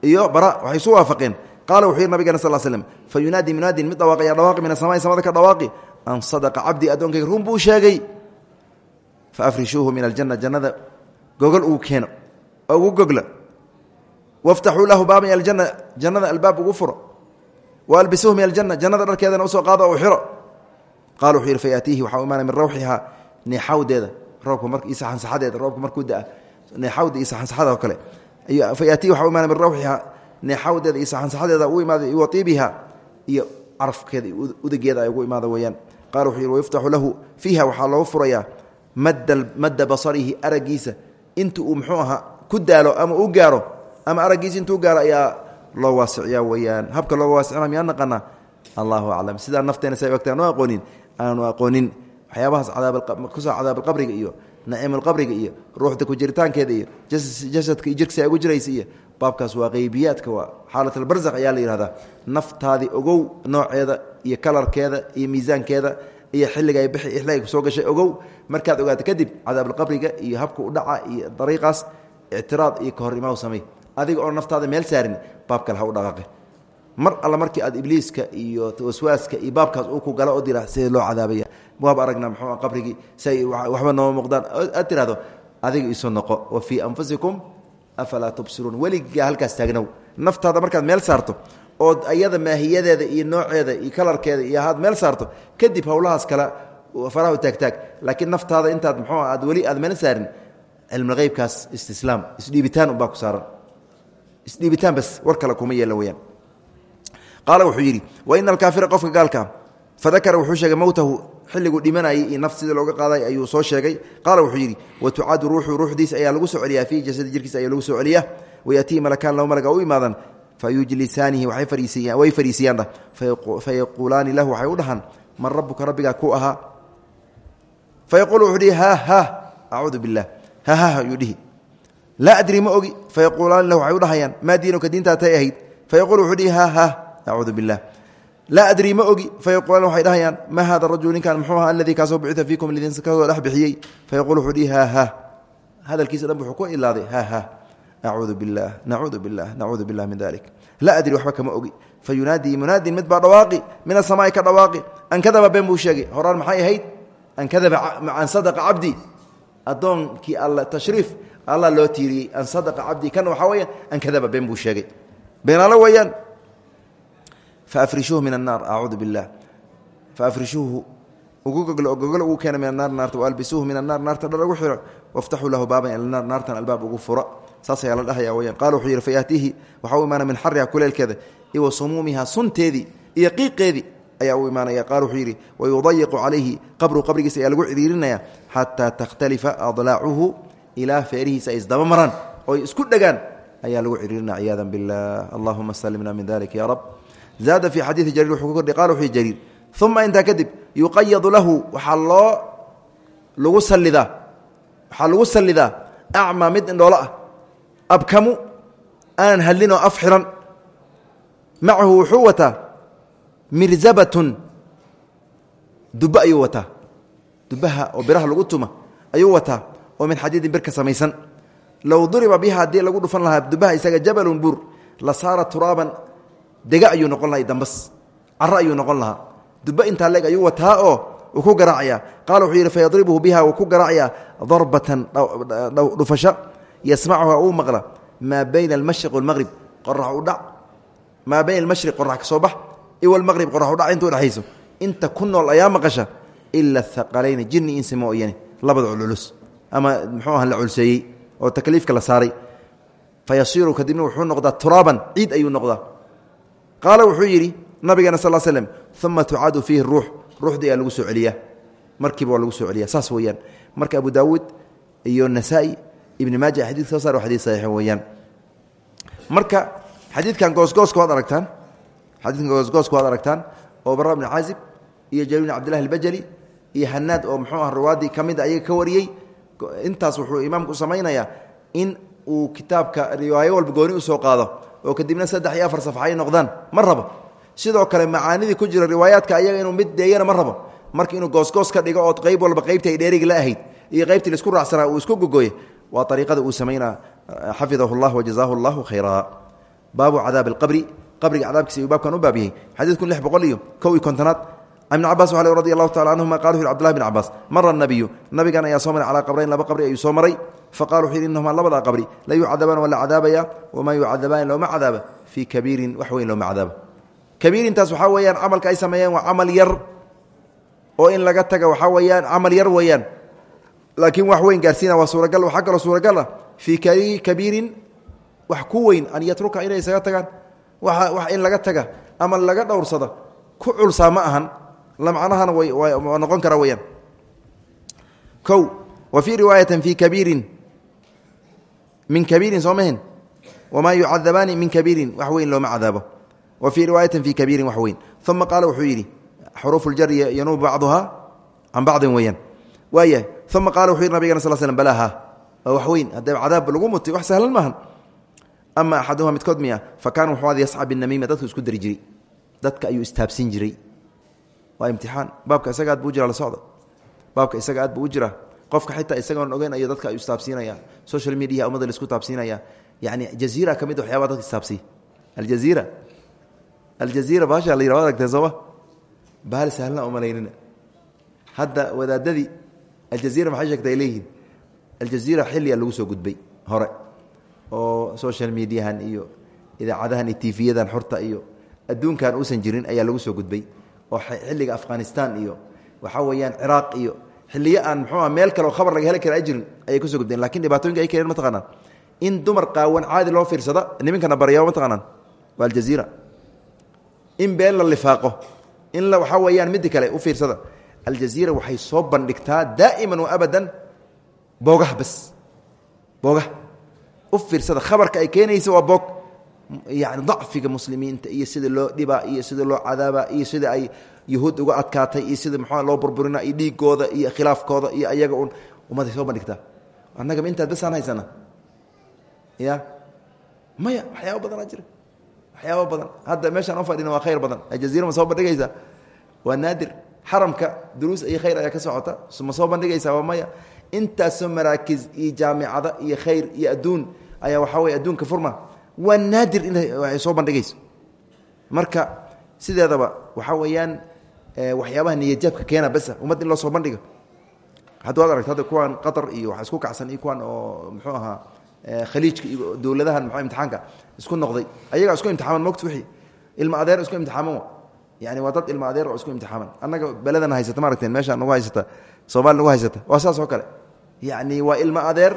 iyo bara waxay isu waafaqeen qaala wuxuu yidhi nabigana sal slm fa yunaadi munaadin mid dhawaaqaya dhawaaqi min asamai samada ka dhawaaqi an sadaqa cabdii addoonkayga run buu sheegay fa afrishuuhu min aljanna jannada gogol uu keeno oo ugu gogla waftaxuu lahu baaban aljanna jannada albaab ugu furo wa albisuuhu min aljanna jannada dharkeedana u soo qaado u xiro qala wuxuu yidhi fayaatiihi waxaa u imaanay min rawxihaa neexawdeeda roobka mar iyo saxansaxadeeda roobka markuu da neexawda iyo saxansaxada oo kale fayaatiihi waxaa u imaanay min rawxihaa neexawdeeda iyo saxansaxadeeda u imaaday wa tiibiha iyo carafkeeda iyo udageeda ay ugu imaada weeyaan. Qala wuxuu yidhi wayuftaxu lahu fiiha waxaa loogu furayaa madda basarihi aragiisa inta uu muxuu ahaa ku daalo ama u gaaro ama araggiisa intuu gaaro ayaa loo waasiciyaa weyaan habka looga waasicina miyaa naqanaa allahu aclam. Sidaa nafteena say ogta aanu aqoonin. Aanu aqoonin waxyaabahaas adaabkuso cadaabalqabriga iyo naciimulqabriga iyo ruuxda ku jiritaankeeda iyo jasadka jirkasi ugu jiraysa iyo baabkaas waa qeybiyaadka waa xaalatalbarzaq ayaa la yihahdaa naftaadii ogow nooceeda iyo kalarkeeda iyo miisaankeeda iyo xilliga ay bixi xilliga ku soo gashay ogow. Markaad ogaato kadib cadaabalqabriga iyo habka u dhaca iyo dariiqaas ictiraad iyo kahor imaw samey adiga oo naftaada meel saarin baab kale ha u dhaqaaqe mar alla markii aad ibliiska iyo waswaaska iyo baabkaas uu ku gala oo dira sidee loo cadaabaya waaba aragnaa muxuu qabrigii say waxba nooma muuqdaan. Aad tirahdo adiga isu noqo wa fii anfusikum afalaa tubsiruun. Weligaa halkaas taagnow naftaada markaad meel saarto ood ayada maahiyadeeda iyo nooceeda iyo kalarkeeda iyo ahaad meel saarto kadib howlahaas kale faraha taagtaag laakiin naftaada intaad muxuu aad weli aad meel saarin cilmiqeybkaas istislaam isdhiibitaan unbaa ku saaran. Isdhiibitaan bas war kale kuma yeela weyaan qaala wuxuu yidhi wa ina alkaafira qofka gaalkaa fadakara wuxuu sheegay mowtahu xilliguu dhimanayay iyo naf sidii looga qaaday ayuu soo sheegay. Qaala wuxuu yidhi wa tucaadu ruuxu ruuxdiisa ayaa lagu soo celiyaa fii jasadi jirkiisa ayaa lagu soo celiyaa. Wayaatihi malakaan laba malaga u imaadan fayujlisaanihi way fariisiyaan dhah fayaquulaani lahu waxay u man rabuka rabbigaa ku ahaa? Fayaquul wuxuu dhihi ha ha acuudu bilah ha ha ayuu dhihi. Laa adri ma ogi. Fayaquulaani lahu waxay u dhahayaan maa diinuka diintaa tay ahayd. Fayaquul wuxuu dhihi ha ha acuudu bilah laa adri ma ogi fayaquulaan waxay dhahayaan ma hada rajul ninkan muxuu aha aladii kaasoo bucita fiikum lidinkasoo dhex bixiyey fayaquul wuxuu dhihi ha ha hadalkiisa dhan wuxuu ku ilaaday ha ha nacuudu bilah nacuudu bilah nacuudu bilah min dalik laa adri waxba kama ogi fa yunaadii munaadin mid baa dhawaaqi min asamaai ka dhawaaqi an kadaba been buu sheegay horaan maxay ahayd an kadaba an sadaqa cabdi addoonkii all tashriif allah loo tiiriyey an sadaqa cabdi kan waxaa weyaan an kadaba been buu sheegay beenaalo weeyaan faafrishuuhu min annaar acuudu bilah faafrishuuhu ugu goglo oo gogol ugu keena min annaar naarta waalbisuuhu min annaar naarta dhar ugu xiro. Waftaxuu lahu baaban ila naar naartan albaab ugu fura saas ayaa la dhahaya weyaan qaala wuxuu yidhi fayaatiihi waxaa u imaana min xariha kuleelkeeda iyo wa sumuumiha sunteedii iyo qiiqeedii ayaa u imaanaya. Qaal wuxuu yidhi wayudayiqu calayhi qabru qabrigiisa ayaa lagu cidhiirinaya xataa takhtalifa adlaacuhu ilaa feerihiisa ay isdaba maraan oy isku dhegaan ayaa lagu cidhiirinaya ciyaada bilah allahuma salimna min dalik ya rab zaada fii xadiidi jariir wuxuu ku kordhi qala wuxuu jariir uma intaa kadib yuqayadu lahu waxaa loo lagu salidaa waxaa lagu salidaa acmaa mid indhoolo ah abkamu aanan hadlinoo af xiran macahu wuxuu wataa mirzabatun dubbe ayuu wataa dubbaha oo biraha lagu tuma ayuu wataa oo min xadiidin bir ka samaysan. Low duriba biha haddii lagu dhufan lahaa dubbaha isaga jabalun buur la saara turaaban dega ayuu noqon laha dambas. Caro ayuu noqon lahaa. Dubbe intaa leeg ayuu wataa oo uu ku garaacaya. Qaala wuxuu yidhi fayadribuhu biha wuu ku garaacayaa darbatan dhufasho yasmacuha uu maqla maa bayna almashriq walmaqrib qorax u dhac. Maa bayna almashriq qorax ka soo bax. Iwa almaqrib qorax u dhac. Inta udhexayso inta ku nool ayaa maqasha. Ila athaqalayni jinni insi mooyane labada cululus. Ama muxuu aha la culseeyey oo takliifka la saaray. Fayasiiru kadibna wuxuu noqdaa turaaban ciid ayuu noqdaa qaala wuxuu yidhi nabigeena sal slm uma tucaadu fiihi ruux ruuxdii ayaa lagu soo celiyaa. Markiiba lagu soo celiya saas weeyaan. Marka abu daawuud iyo nasaa-i ibni maaja xadidka soo saar waa xadid saxiix weeyaan. Marka xadiidkan goosgooska waad aragtaan xadiidkan goosgooska waad aragtaan oo bara bni caazib iyo jariir bn cabdillahi albajali iyo hanaad oo muxuu ah ruwaadii ka mid a ayaga ka wariyey intaas wuxuu imaamku samaynayaa in uu kitaabka riwaayo walba gooni u soo qaado oo kadibna saddex iyo afar safxa ay noqdaan ma rabo. Sidoo kale macaanidii ku jira riwaayaadka ayaga inuu mid deeyana ma rabo. Marka inuu goosgoos ka dhigo oo qayb walba qaybtii ay dheeriga la ahayd iyo qaybtii la isku raacsanaa uu isku gogoye waa ariiqada uu samaynaa xafidahu llah wajazaahu llahu khayra. Baabu cadaabi alqabri qabriga cadaabkiisa ayuu baabkan u baab yahay xadiid kun lix boqol iyo kow iyo kontonaad. Can ibni cabas radi allahu tacala canhuma qala wuxu cbdullahi bn cabaas mara nabiyu nabigan ayaa soo maray calaa qabrayn laba qabri ayuu soo maray faqala wuxuu yidhi innahumaa labadaa qabri la yucadabaan waa la cadaabaya wamaa yucadabaani looma cadaaba. Fii kabiirin wax weyn looma cadaaba. Kabiirintaas waxaa weeyaan camalka ay sameeyeen waa camal yar. Oo in laga taga waxaa weeyaan camal yar weeyaan. Laakiin wax weyn gaarsiina waa suuragal waxaa kaloo suuragal ah. Fii kabiirin wax ku weyn an yatruka inay isaga tagaan. Wax in laga taga ama laga dhowrsada ku culsaa ma ahan. La macnahana waa noqon kara weyaan o wa fii riwaayati fii kabiirin min kabiirin soo mahen wamaa yucadabaani min kabiirin wax weyn looma cadaabo. Wa fii riwaayati fii kabiirin wax weyn. Uma qaala wuxuu yidhi xuruufu ljari yanuubu bacduha can bacdin weeyaan. Waayahay uma qaala wuxuu yidhi nabigana sal slm balaaha waa wax weyn. Haddee cadaab lagu mutay wax sahlan maahan. Ama axaduhuma midkood miya fa kaana wuxuu ad yasca binamiima dadku isku dari jiray. Dadka ayuu istaabsin jiray. Waa imtixaan. Baabka isaga aad buu jira la socda baabka isaga aad buu u jira qofka xitaa isagoon ogeyn ayo dadka ayuu istaabsiinaya social media ummadda la isku taabsiinaya yani jaziira ka mid waxyaabaa dadka istaabsiya aljaziira aljaziira baasha la yirah wad aragteen sooma bahal sahlna u malaynina hadda wadaadadii aljaziira maxay sheegta ay leeyihiin? Aljaziira xilliga lagu soo gudbay hore. Oo social mediahan iyo idaacadahan iyo tiifiyadan xorta iyo adduunkan uusan jirin ayaa lagu soo gudbay. Oo xilliga afghanistan iyo waxaa weeyaan ciraaq iyo xiliyo aan muxuua meel kale oo khabar laga heli kara ay jirin ayay ku soo gudbeen. Lakin dhibaatooyinka ay keeneen mataqaanaan in dumar qaawan caadi loo fiirsada nimankana baryaabo mataqaanaan waa aljaziira in been la lifaaqo in la waxaa weeyaan midi kale u fiirsada aljaziira waxay soo bandhigtaa daa'iman wa abadan boogaha bas boogaha. U fiirsada khabarka ay keenaysa waa boog. Yani dacfiga muslimiinta iyo sida loo dhibaa iyo sida loo cadaaba iyo sida ay yahuud uga adkaatay iyo sida mxua loo burburina iyo dhiigooda iyo khilaafkooda iyo ayaga un ummaday soo bandhigtaa annagama intaad basaan haysana? Ya? Maya waxyaaba badanaa jira. Waxyaaba badan. Hadda meeshaan u fadhina waa khayr badan. Jaziira ma soo bandhigaysaa? Waa naadir. Xaramka duruus iyo khayr ayaa ka socota. Ma soo bandhigaysaa waa maya. Intaasoo maraakiz iyo jaamicada iyo khayr iyo adduun ayaa waxaa weye adduunka furma. Waa naadir inay soo bandhigayso. Marka sideedaba waxaa weeyaan waxyaabaha niyajaabka keena besa ummad in loo soo bandhigo. Hadda waad aragta hadda kuwaan qatar iyo waxa isku kacsan iyo kuwaan oo muxuu ahaa khaliijka iyo dowladahan mxu imtixaanka isku noqday ayagaa isku imtixaaman mogta wixii? Ilma adeer isku imtixaaman yani waa dad ilma adeer oo isku imtixaaman. Annaga beledan haysata ma aragteen meeshaan nagu haysata soomaali nagu haysata waa saas oo kale. Yani waa ilma adeer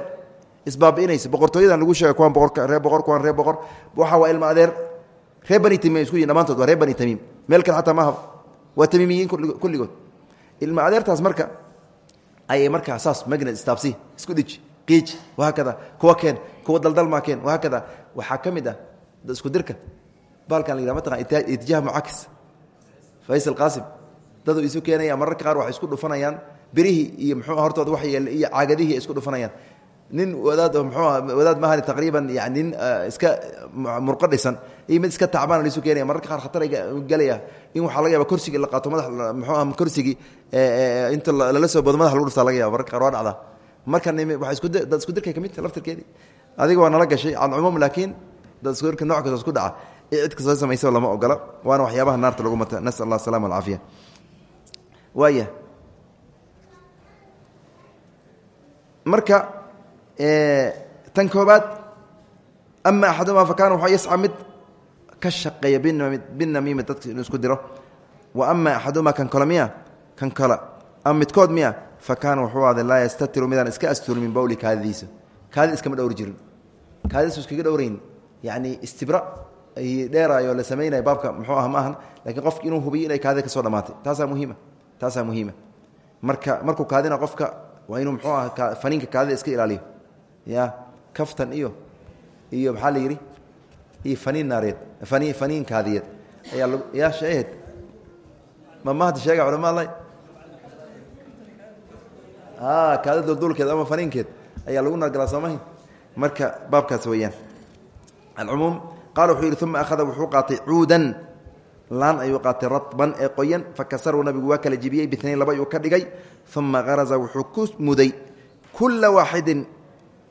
isbaabi'inaysa boqortooyadan lagu sheega kuwaan boqorka reer boqor kuwaan reer boqor. Waxa waa ilma adeer reer bani tamiim isku yihiin dhamaantood waa reer bani tamiim. Meel kale xataa maaha waa tamiimiyiin kulligood. Ilma adeertaas marka ayay markaa saas magnet istaabsi isku dhiji qiij wahaakada kuwa keen kuwa daldalmaa keen wahaakada waxaa ka mid ah isku dirka baalkan la yidhaha mataqan itijaah mucakis faysal qaasim daduu isu keenaya mararka qaar waxay isku dhufanayaan birihii iyo muxuu hortooda wax yeelle iyo caagadihii ay isku dhufanayaan nin wadaad mxuua wadaad mahani taqriiban yani nin iska murqo dhisan mid iska tacbaan laisu keenaya. Mararka qaar khatar galaya in waxaa laga yaaba korsigii la qaato mada mxuuah korsigii inta lala soo boodo madax lagu dhuftaa laga yaba mararka qaar waa dhacdaa. Marka waa isku dad isku dirkay ka laftirkeedii. Adiga waa nala gashay can cumuum laakiin dad isku dirka nooc kasta isku dhaca. Cid kastoo samaysaba lama ogola waana waxyaabaha naarta lagu mata nasal allah asalama alcaafiya waaya marka tan koobaad ama axaduma fa kaana waxaa yasca mid ka shaqeeya binamiimi dadka inuu isku diro. Wa ama axaduma kan kole miya kan kale. Ama midkood miya fa kaana wuxuu ahday laa yastatiru midaan iska asturin min bowli kaadadiisa kaadid iskama dhowri jirin. Kaadidiisu iskaga dhowrayn. Yacni istibra ay dheeraayo la samaynayo baabka muxuu ah ma ahan. Lakiin qofki inuu hubiyo inay kaadida ka soo dhamaatay. Taasaa muhiima. Taasaa muhiima. Marka markuu kaadina qofka waa inuu muxuu ah faniinka kaadida iska ilaaliyo ya kaftan iyo iyo maxaa la yidhi? Iyo faniin naareed ani faniin kaadiyeed. Ayaa lag yaa sheehed ma mahad sheega culama alla kaada duldulkeed ama faniinkeed ayaa lagu naargalaa soomahi marka baabkaas weeyaan. Alcumuum qaala wuxuu yidhi uma akhada wuxuu qaatay cuudan. Laan ayuu qaatay radban ee qoyan. Fakasaruu nabigu waa kala jibiyey bitnayn laba ayuu ka dhigay. Uma haraza wuxuu ku muday kula waaxidin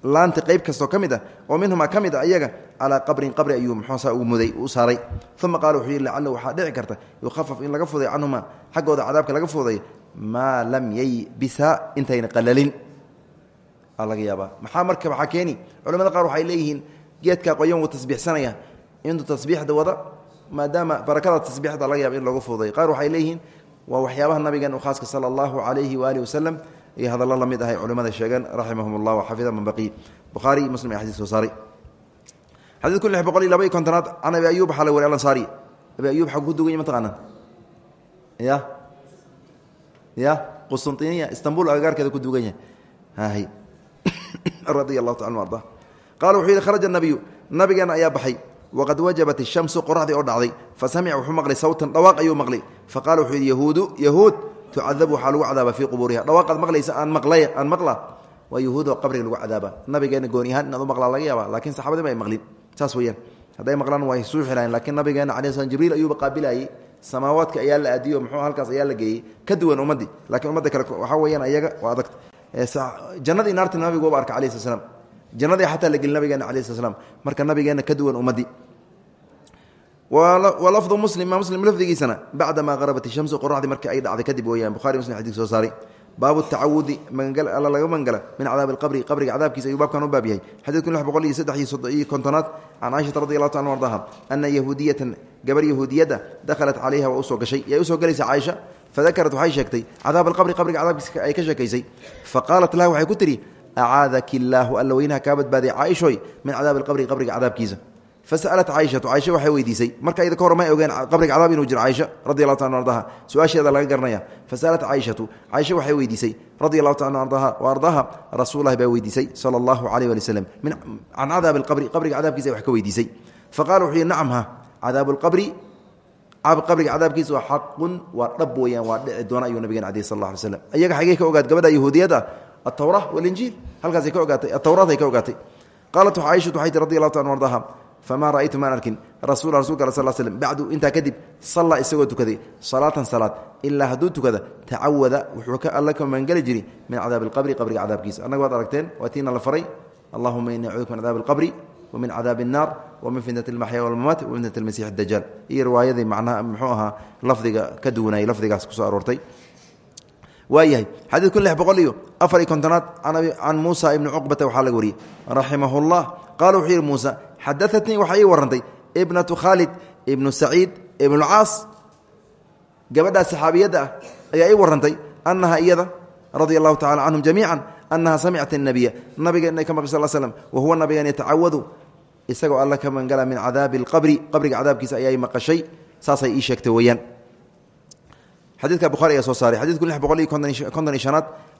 laanti qayb kastoo ka mid ah oo minhumaa ka mid a iyaga calaa qabrin qabri ayuu muxuusa uu muday u saaray. Uma qaala wuxuu yidhi lacallahu waxaa dhici karta yukhafaf in laga fuday canhumaa xaggooda cadaabka laga fuday maa lam yaybisa intayna qalalin. Laga yaabaa. Maxaa marka waxaa keeni? Qaar waxay leeyihiin geedkaa qoyan wuu tasbiixsanaya. Intuu tasbiixda wada maadaama barakada tasbiixda laga yaaba in loogu fuday. Qaar waxay leeyihiin waa waxyaabaha nabigan u khaaska sala allahu calayhi waalihi wasalam iyo hadallo la mid ahay culimada sheegeen raximahum llah waxafida man baqiy bukhaari iyo muslim xadis soo saaray. Xadid kun lix boqol iyo laba iyo kontonaad can abi ayub waxaa la abi ayub xag ku dugan ya ya ya qustantiniya istanbul agagaarkeeda ku dugan yahay. Radia allahu taala arda. Qala wuxuu yidhi kharaja nabiyu nabigeena ayaa baxay. Waqad wajabat ishamsu qoraxdii oo dhacday fa samica wuxuu maqlay sawtan dhawaaq ayuu maqlay. Faqala wuxuu yidhi yahuudu yahuud tucadabu waxaa lagu cadaaba fii qubuuriha. Dhawaaqaad maqlaysa aan aan maqla. Waa yahuudoo qabriga lagu cadaaba nabigeena gooni ahaan inaad u maqlaa laga yaaba lakiin saxabadii ma ay maqlin. Saas weeyaan. Hadday maqlaan way suuxi lahayn lakiin nabigeena cala slam jibriil ayuuba qaabilayey samaawaadka ayaa la aadiyo muxuu halkaas ayaa la geeyey ka duwan ummaddii lakiin ummadda kale waxaa weeyaan ayaga waa adag jannadii naarti nabigu uba arka alayh sl jannadii xataa la geli nabigeena alayh sl marka nabigeena ka duwan ummaddii walafdu muslim maa muslim lafdigiisana bacdamaa harabat ishamsu qoraxdii markii ay dhacday kadib weeyaan bukhari muslim xadis soo saaray. Baabu tacawudi magangal alla laga mangala min cadaabi alqabri qabriga cadaabkiisa ayuu baabkan u baab yahay. Xadiidku lix boqol iyo saddex iyo soddon iyo kontonaad can caaishata radi allahu ta an ardaha ana yahuudiyatan gabar yahuudiyadda dakhalat calayha waa u soo gashay. Yay u soo galaysa caaisha fadakarat waxay sheegtay cadaab alqabri qabriga cadaabkiisa ay ka sheekaysay. Faqaalat laha waxay ku tidhi acaadaki illaahu alla weynaha kaa badbaadiya caaishoy min cadaabi alqabri qabriga cadaabkiisa fasalat caaishatu caaisha waxay weydiisay marka iyada ka hor may ogeen qabriga cadaab inuu jiro caaisha radi allahu taala ardaha su'aasheeda laga garanaya fasalat caaishatu caaisha waxay weydiisay radi allahu taala ardaha wa ardaha rasuulahi baa weydiisay sala allahu calayh wali wslam can cadaabi alqabri qabriga cadaabkiisa wax ka weydiisay faqala wuxuu yihi nacam ha cadaabu lqabri qabriga cadaabkiisa waa xaqun waa dhab weyaan waa dhici doona ayuu nabigeen cadey sal alla alay slam iyaga xaggey ka ogaatay gabadha yahuudiyad ah altawra walinjiil halkaasay ka ogaatay atawraat ay ka ogaatay qaalat caaishatu waxay ti radi allahu ta an ardaha famaa ra'aytu maan arkin rasuula rasulka al sal slm bacdu intaa kadib salla isagoo tukaday salaatan salaad ilaa hadduu tukada tacawada wuxuu ka alla ka magangeli jiri min cadaabi alqabri qabriga cadaabkiisa annaga waad aragteen waa tiina la faray allahuma ini acuuduka min cadaabi alqabri wmin cadaabi الnaar wmin fitnat اlmaxya wاlmamaat wmin fitnat اlmasix اdajaal iyo riwaayadii macnaha muxuu ahaa lafdiga ka duwanayay lafdigaas kusoo aroortay waayahay xadiid kun lix boqol iyo afar iyo kontonaad can muusa ibni cuqbata waxaa laga wariyey raximah اllah qala wuxuu yidhi muuse xadaatnii waxaa ii warrantay ibnatu khaalid ibnu saciid ibnucaas gabadhaa saxaabiyadda ah ayaa ii warrantay annaha iyada radia allahu tacala canhum jamiican annaha samicta اnabiya nabiga inay ka maqli sal slm wa huwa nabigan yatacawadu isagoo alla ka mangala min cadaabi اlqabri qabriga cadaabkiisa ayay maqashay saasay ii sheegtay weyaan xadiidka bukhari ayaa soo saaray. Xadiidku lix boqol iyo konton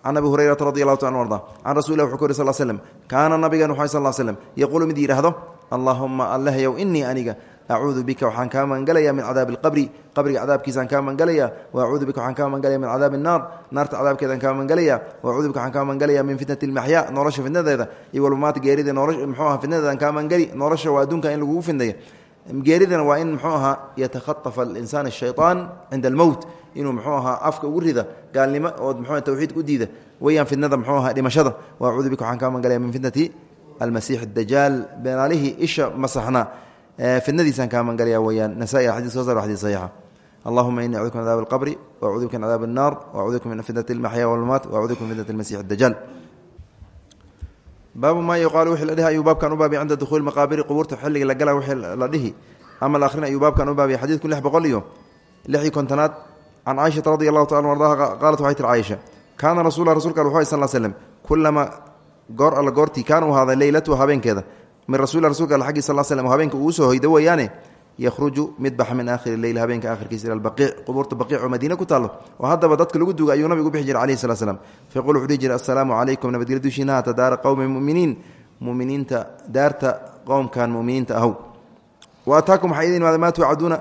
can abi hurayrata radi allahu ta arda can rasuli wu ku yri sal slm kaana nabigeen wxu sal slm yaquulu mid yidhaahdo allahuma allahyow inii aniga acuudu bika waxaan kaa magangelaya min cadaabi alqabri qabriga cadaabkiisaan kaa magangelaya wa acuudu bika waxaan kaa magangelaya min cadaabi annaar naarta cadaabkeedaan kaa magangelaya wa acuudu bika waxaan kaa magangelaya min fitnati almaxyaa nolosha fitnadeeda iyo walmamaata geerida muxuu aha fitnadeedaan kaa magangeli nolosha waa adduunka in lagugu fidnaya geeridana waa in muxuu ahaa yatakhatafa alinsaan الshayطaan cinda almowt inuu muxuu ahaa afka ugu rida gaalnimo ood mxu tawxiidka u diida weyaan fitnada muxuu ahaa dhimashada waacuudu bika waxaan kaa magangelaya min fitnati almasiix dajaal beenaalihii isha masaxna fidnadiisaan kaa magangelaya weyaan nasaa-i xadis soo sar xadis saxiixa allahuma ini acuduka min cadaab alqabri wacuudu bika min cadaab الnaar wacuudu bika min fitnati اlmaxya walmamaat wacuudu bika min fitnati almasix dajaal baabu maa yuqaalu wixii la dhihi ayuu baabkan u baabiy cinda dukhuuli maqaabiri qubuurta xilliga la gala wixii la dhihi. Ama la akhrin ayuu baabkan u baabiya xadiidku lix boqol iyo lix iyo kontonaad. Can caaishata radi allahu taala ardaha qaalat waxay tiri caaisha kaana rasuula rasulka al wuxu sal l slem kullama goor alla goortii kaana u ahaaday leylatu habeenkeeda. Min rasuuli rasulka al xaggi sal slm habeenka uu u soo hoydo weeyaane yakhruju mid baxa min aakhiri leyl habeenka aakhirkiisa ila albaqiic qubuurta baqiic oo madiine ku taallo. Oo haddaba dadka lagu duga ayuu nabigu bixi jiray alayhi salat slam fayqul wuxuu dhihi jiray assalaamu calaykum nabadgelyo dushiina haata daara qowmi muminiin. Muminiinta daarta qowmkan muminiinta ahow. Wa ataakum waxaa idin imaaday maa tuucaduuna?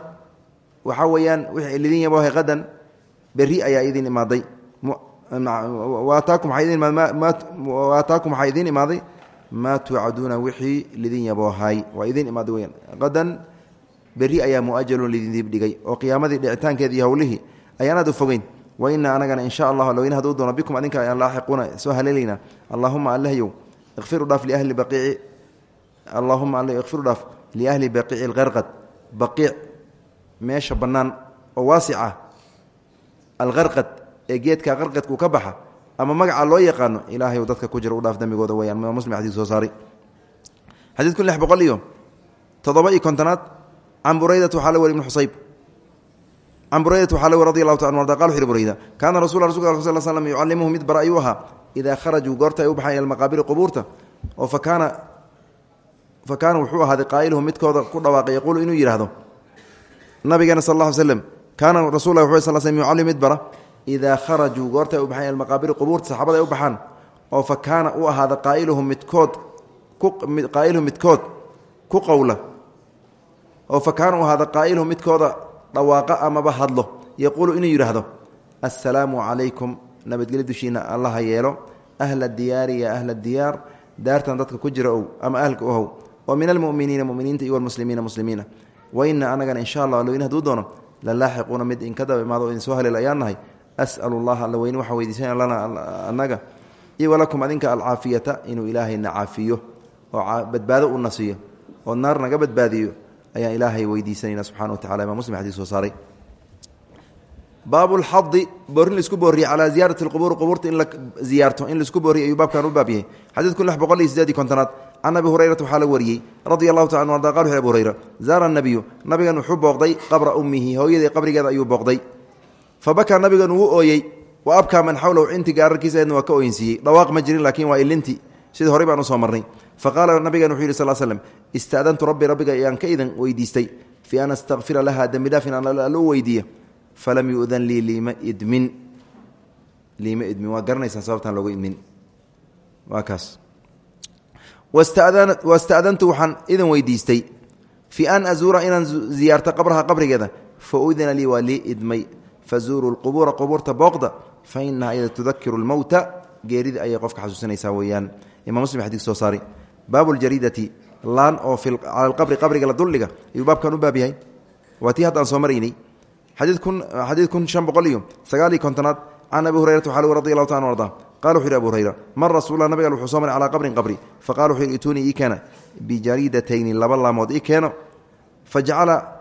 Waxaa weeyaan wixii lidin yabohay qadan berri ayaa idin imaaday. Ataakum waxaa idin berri ayaa muajalun lidin dibdhigay oo qiyaamadii dhicitaankeeda iyo howlihii ayaan aad u fogeyn. Wa inaa anagana in sha allah loweyn haduu doono bikum adinka ayaan laaxiquuna soo haleelaynaa allahuma allahyow ikfiru dhaaf liahli baqiici. Allahuma alla ikfiru dhaaf liahli baqiici alqarqad baqiic meesha bannaan oo waasic ah alqarqad ee geedka qarqadkuu ka baxa ama magaca loo yaqaano ilaahay dadka ku jira u dhaaf dambigooda weyaan muslim xadis soo saaray xadiidku lix boqol iyo toddoba iyo kontonaad can buraydat waxaa la weri ibn xusayb. Can buraydat waxaa la weri radi allahu ta an arda qal wuxu yhi burayda kaana rasul rasulka al sl slm yucallimuhu mid bara ayuu ahaa idaa kharajuu goorta ay u baxaan ila almaqaabiri qubuurta oo fa kaana fa kaana wuxuu ahaaday qaa'iluhu midkooda ku dhawaaqay yaquulu inuu yidhaahdo nabigeena sal alla ly slem kaana rasul wuxu sal slm yucallim mid bara idaa kharajuu goorta ay u baxaan ila midkood ku oo fa kaana u ahaada qaa'iluhu midkooda dhawaaqa amaba hadlo yaquulu inuu yidhaahdo assalaamu calaykum nabadgelyo dushiina allaha yeelo ahla diyaari ya ahla diyaar daartan dadka ku jira ama ahlka u how oo min almuminiina muminiinta iyo walmuslimiina muslimiina. Waina anagana insha allah alloweyn haduu doono la laaxiquuna mid inka daba imaado idin soo haleel ayaan as'alu llaha alla weyne waxaan weydiisana lana annaga iyo walakum adinka alcaafiyata inuu ilaahayna caafiyo oo badbaado u nasiyo oo naga badbaadiyo ayaan ilaahay weydiisanayna subxana wa tacala imaam muslim xadis soo saaray. Baabu lxadi boorin la isku booriyey calaa ziyaarati lqubuur qubuurta in la ziyaarto in la isku booriyay ayuu baabkan u baab yahay. Xadiidku lix boqol iyo sideed iyo kontonaad can abi hurayrata waxaa la wariyey radia allahu taala anu arda qal wuxu abu hurayra zaara nabiyu nabigan wuxuu booqday qabra ummihi hooyadii qabrigeeda ayuu booqday. Fa bakaa nabigan wuu ooyey wa abkaa man xawlahu cintiga ararkiisa eedna waa ka ooyinsiiyey dhawaaq ma jirin laakiin waa ilinti. Sidii horey baan u soo marnay. Fa qaala nabigan wuxuu yidhi sal slm istaadantu rabbi rabbiga ayaan ka idan weydiistay. Fii an astakfira laha dembi dhaaf in u weydiiya falam yudan lii liima idmin. Liima idmin waa garanaysaan sababtaan loogu idmin. Waa kaas. Wasta'dantu waxaan idan weydiistay. Fi an azuura inaan ziyaarto qabraha qabrigeeda fa udina lii waa lii idmay. Fazuuruu lqubuura qubuurta booqda fa inaha iyada tudakiru lmowta geerida ayay qofka xasuusinaysaa weeyaan. Imam muslim xadii soo saari baabu ljariidati laan oo cala alqabri qabriga la duldhiga ayuu baabkan u baab yahay. Waa tii haddaan soo maraynay kun shan boqol iyo sagaal iyo kontonaad can abi hurayrata waxaa radi allahu ta an arda wuxu yhi abu hurayra mar rasulla nabiga wuxuu soo maray calaa qabrin qabri. Faqala wuxuu yidhi ituunii ii keena. Bijariidatayni laba laamood ii keeno. Fajacala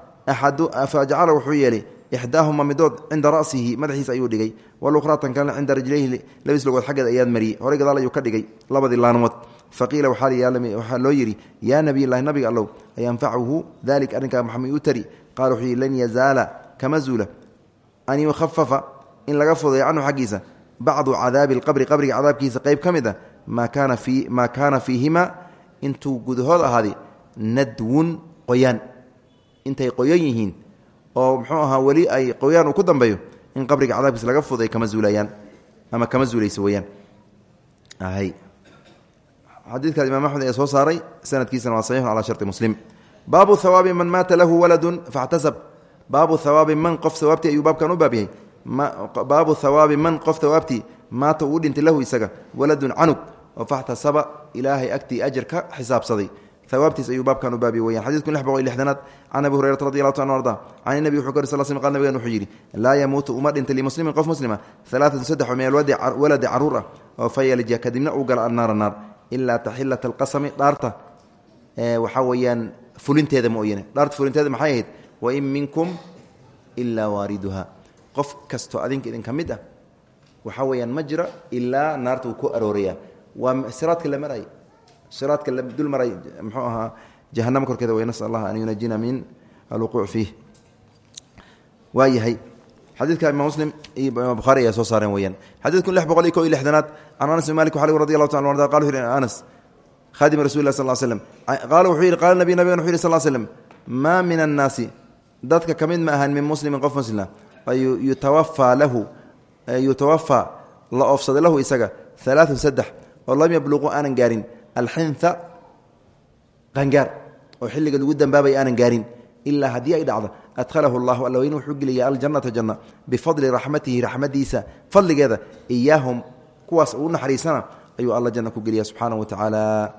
wuxuu yeelay ixdaahuma midood cinda ra'sihi. Madaxiisa ayuu dhigay. Walukhraa tan kalena cinda rijlayhi labis logood xaggeed ayaad mariyey. Horay gadaal ayuu ka dhigay labadii laanmood faqiila waxaa loo yidhi yaa nabiylahi nabiga allow ayanfacuhu dalik arrinkaa maxamay u tari. Qala wuxuu yidhi lan yazaala kama zuula. An yukhafafa in laga fudeeyo canhu xaggiisa. Bacdu cadaabi lqabri qabriga cadaabkiisa qayb ka mid a maa kaana fiihima? Intuu gudahood ahaaday nadwun qoyaan. Intay qoyan yihiin oo muxuu ahaa weli ay qoyaan uu ku dambeeyo in qabriga cadaabkiisa laga fuday kama zuulayaan ama kama zuulaysa weyaan xadiidkaas imam axmed ee soo saaray sanadkiisana waa saxiixun calaa sharti muslim. Baabu hawaabi man maata lahu waladun faxtasab baabu hawaabi man qof hawaabtii ayuu baabkan u baab yahay baabu hawaabi man qof hawaabtii maata uu dhintay lahu isaga waladun canug oo faxtasaba ilaahay agtii ajar ka xisaabsaday. Awaabtiis ayuu baabkan u baabiy weyaan xadidku lix boqol iyo lixdanaad can abi hurayrata radi allahu ta an arda. Can nabi wuxuu kori sal sl qal nabigan wuxuu yidhi laa yamuutu uma dhinta limuslimin qof muslima alaaatu saddex min waladi carruur ah oo naar ilaa taxilata alqasami dhaarta waxaa weeyaan fulinteeda mooyane dhaarta fulinteeda maxay ahayd? Wain minkum ilaa waariduha. Qof kastoo adinka idinka mid ah waxaa weeyaan ma jira ilaa naarta uu ku arooraya waa siraadka la maray siraadka la dul maray mxuu ahaa jahanama korkeeda way nasal an yunajina min alwuquuc fiih. Waa yahay xadiidka imaam muslim iyo imaam ayaa soo saareen weyaan xadiidku lix boqol anas bin malik waxaa lg radi allahu ta arda qala wuxu anas khadimi rasuli lah sal slm qaala wuxuu yidhi qala nabi nabigan wuxu yhi sal slm maa min annaasi dadka ka ma ahan min muslimin qof muslima yutawafaa lahu yutawafaa la oofsaday lahu isaga alaaun saddex oo lam yabluquu aanan gaarin alxintha qangaar oo xilliga lagu dambaabay aanan gaarin ilaa haddii ay adhalahu llahu alla weyne wuxuu gelaya aljannata janna bifadli raxmatihi raxmadiisa fadligeeda. Iyaahum kuwaas uu naxariisana ayuu alla janna ku geliya subxaana wa tacaala.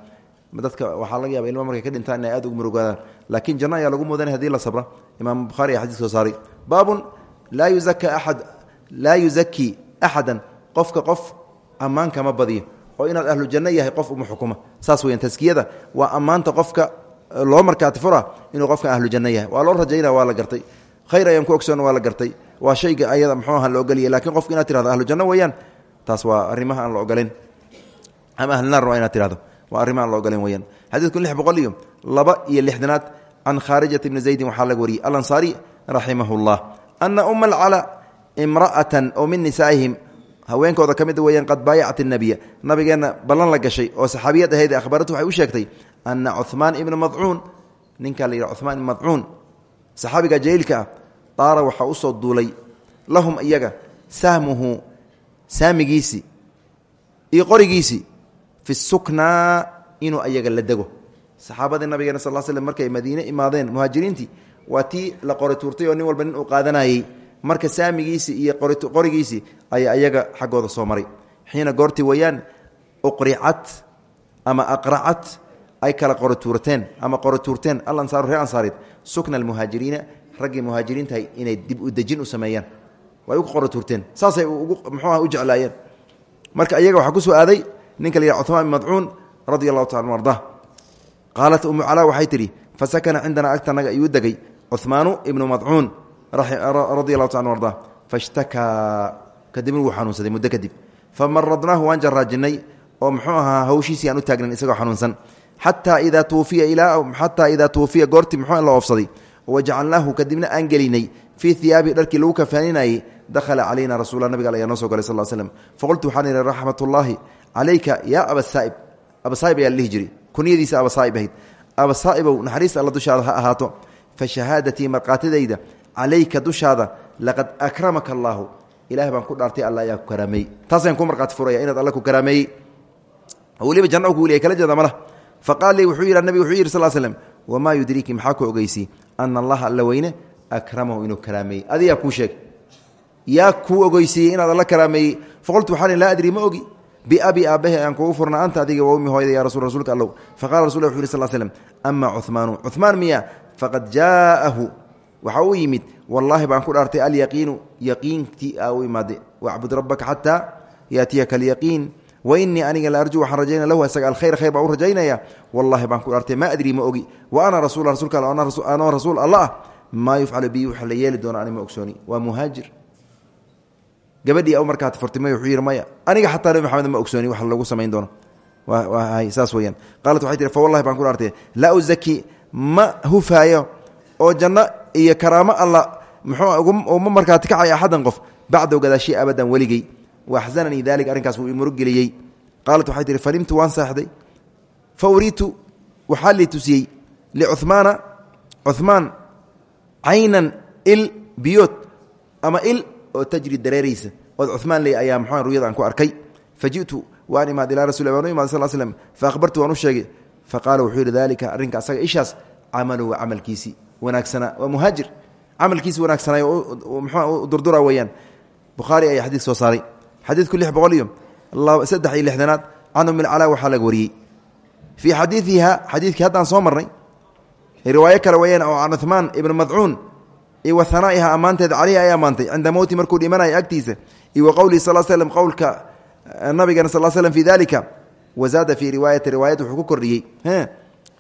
Dadka waxaa laga yaba ilma markay ka dhintaan inay aad ugu murugaadaan laakiin janno ayaa lagu mudanay haddii la sabra. Imaam bukhaari ayaa xadis soo saaray. Baabun laa yuzaka aad laa yuzakii axadan qofka qof ammaan kama badiyo. Oo inaad ahlu janno yahay qof uma xukuma loo markaati fura inuu qofkan ahlu janno yahay. Waa loo rajayna waa la gartay. Khayr ayaan ku ogsoon waa la gartay. Waa shayga ayada mxuu aha la ogoliyay lakiin qofka inaad tirahdo ahlu janno weeyaan taas waa arrimaha aan la ogolayn ama ahlinaar waa inaad tirahdo waa arrimaha aan la ogolayn weyaan xadiidku lix boqol iyo laba iyo lixdanaad can khaarijata ibni zaydin waxaa laga wariyey. Alansaari raximahu llah ana uma alcala imra'atan oo min nisaa'ihim haweenkooda ka mid weyaan qad baayacat nabiya nabigeenna ballan la gashay oo saxaabiyad ahayd ahbaratu waxay u sheegtay ana cumaan ibna madcuun ninkaa la yidhaha cumaan ibn madcuun saxaabiga jaliilka ah daara waxaa u soo duulay lahum iyaga sahmuhu saamigiisii iyo qorigiisii fi suknaa inuu ayaga la dego saxaabadii nabigeena sal slm markay madiine imaadeen muhaajiriintii waa tii la qori tuurtay oo nin walba nin uu qaadanayey marka saamigiisii iyo qorigiisii ayaa ayaga xaggooda soo maray xiina goortii wayaan uqricat ama aqracat ay kala qori tuurteen ama qori tuurteen alansaaru reer ansaareed sukna almuhaajiriina raggii muhaajiriintahay inay dib u dejin u sameeyaan. Way u qori tuurteen saasay muxuuah u jeclaayeen. Marka ayaga waxaa ku soo aaday ninka la cumaan bin madcuun radia allahu taala arda qaalat umu calaa waxay tidhi fa sakana agtanaga ayuu degay cumaanu ibnu madcuun radi allahu ta arda fashtakaa kadibna wuu xanuunsaday muddo kadib. Famaradnaahu waan jaraajinay oo muxuu ahaa hawshiisii aan u taagnan isagoo xanuunsan xataa idaa tuufiya ilaa xataa idaa tuufiya goortii muxuu la oofsaday wajacalnaahu kadibna aan gelinay fii hiyaabihi dharkii lagu kafaaninayey dakhala calayna rasuula nabiga ayaa noo soo galay sal slm faqultu waxaan ihi raxmat ullaahi calayka yaa abasaaib abasaaib ayaa la dhihi kunyadiisa abasaaib ahayd abasaa'ibow naxariista alla dushaada ha ahaato fa shahaadatii markhaatidayda calayka dushaada laqad akramaka allaahu ilaah baan ku dhaartay alla ayaa ku karaameeyey taasaan ku markhaati furaya inaad alla ku karaameeyey weliba janna ku kala jeeda mala faqaal lii wuxuu yidhi nabig wuxuu yidhi sal slm wamaa yudriiki maxaa ku ogeysi? Ana allaha alla weyne akramahu inuu karaameeyey adigaa kuu sheeg. Yaa kuu ogeysiiyey inaad alla karaameeyey faqultu waxaan laa adri ma ogi. Biabi aabbahe aan kugu furna anta adiga wa ummi hooyada ya rasul rasuulka allow. Faqala rasul wuxu yiri sal slm ama cuhmaanu cuhmaan miya faqad jaa'ahu. Waxa uu yimid wallaahi baan ku dhaartay alyaqiinu yaqiintii a u imaade wacbud rabbaka xataa yaatiyaka alyaqiin wainii aniga la arju waxaan rajayna lahu isaga alkhayr khayr baan u rajaynaya. Wallahi baan ku dhaartay ma adri ma ogi. Wa ana rasul rasuulka anoo rasuul alla ah. Maa yufcalu bi waxa la yeeli doona ani ma ogsooni. Waa muhaajir. Gabadhii markaad furtimay wuxuu yidhi maya aniga xataa nabi maxamed ma ogsooni wax lagu samayn doono. Saas weyaan qaalat waxay tihi fa wallahi baan ku dhaartay laa uzaki ma hufaayo oo janno iyo karaamo alla muxuu ma markaati kacay axadan qof bacdow gadaashii abadan waxzananii dalika arrinkaas wuu imurugeliyey qaalat waxay tihi fanimtu waan seexday fa uriitu waxaa lii tusiyey licumaana cumaan caynan il biyood ama il oo tajri dareeraysa ood cumaan ley ayaa mxua ruyada aan ku arkay fa ji'tu waan imaad ilaa rasul waan u imad sal slm fa akhbartu waan u sheegay fa qaala wuxuu yidhi dalika arrinka asaga ishaas camaluhu camalkiisii wanaagsanaa waa muhaajir camalkiisi wanaagsanay mxu durdura weeyaan bukhaari ayaa xadiis soo saaray xadiidku lix boqol iyo saddex iyo lixdanaad can umi lcalaa waxaa laga wariyey. Fii xadiiiha xadiidkii haddaan soo marnay riwaayo kale weyaan oo can cumaan ibnu madcuun iyo wa hanaa'iha ammaanteed caleyhi ay ammaantay cinda mowti markuu dhimanaya agtiisa iyo wa qowlihi sal slm qowlka nabigana sal slm fi dalika wazaada fii riwaayati riwaayad wuxuu ku kordhiyey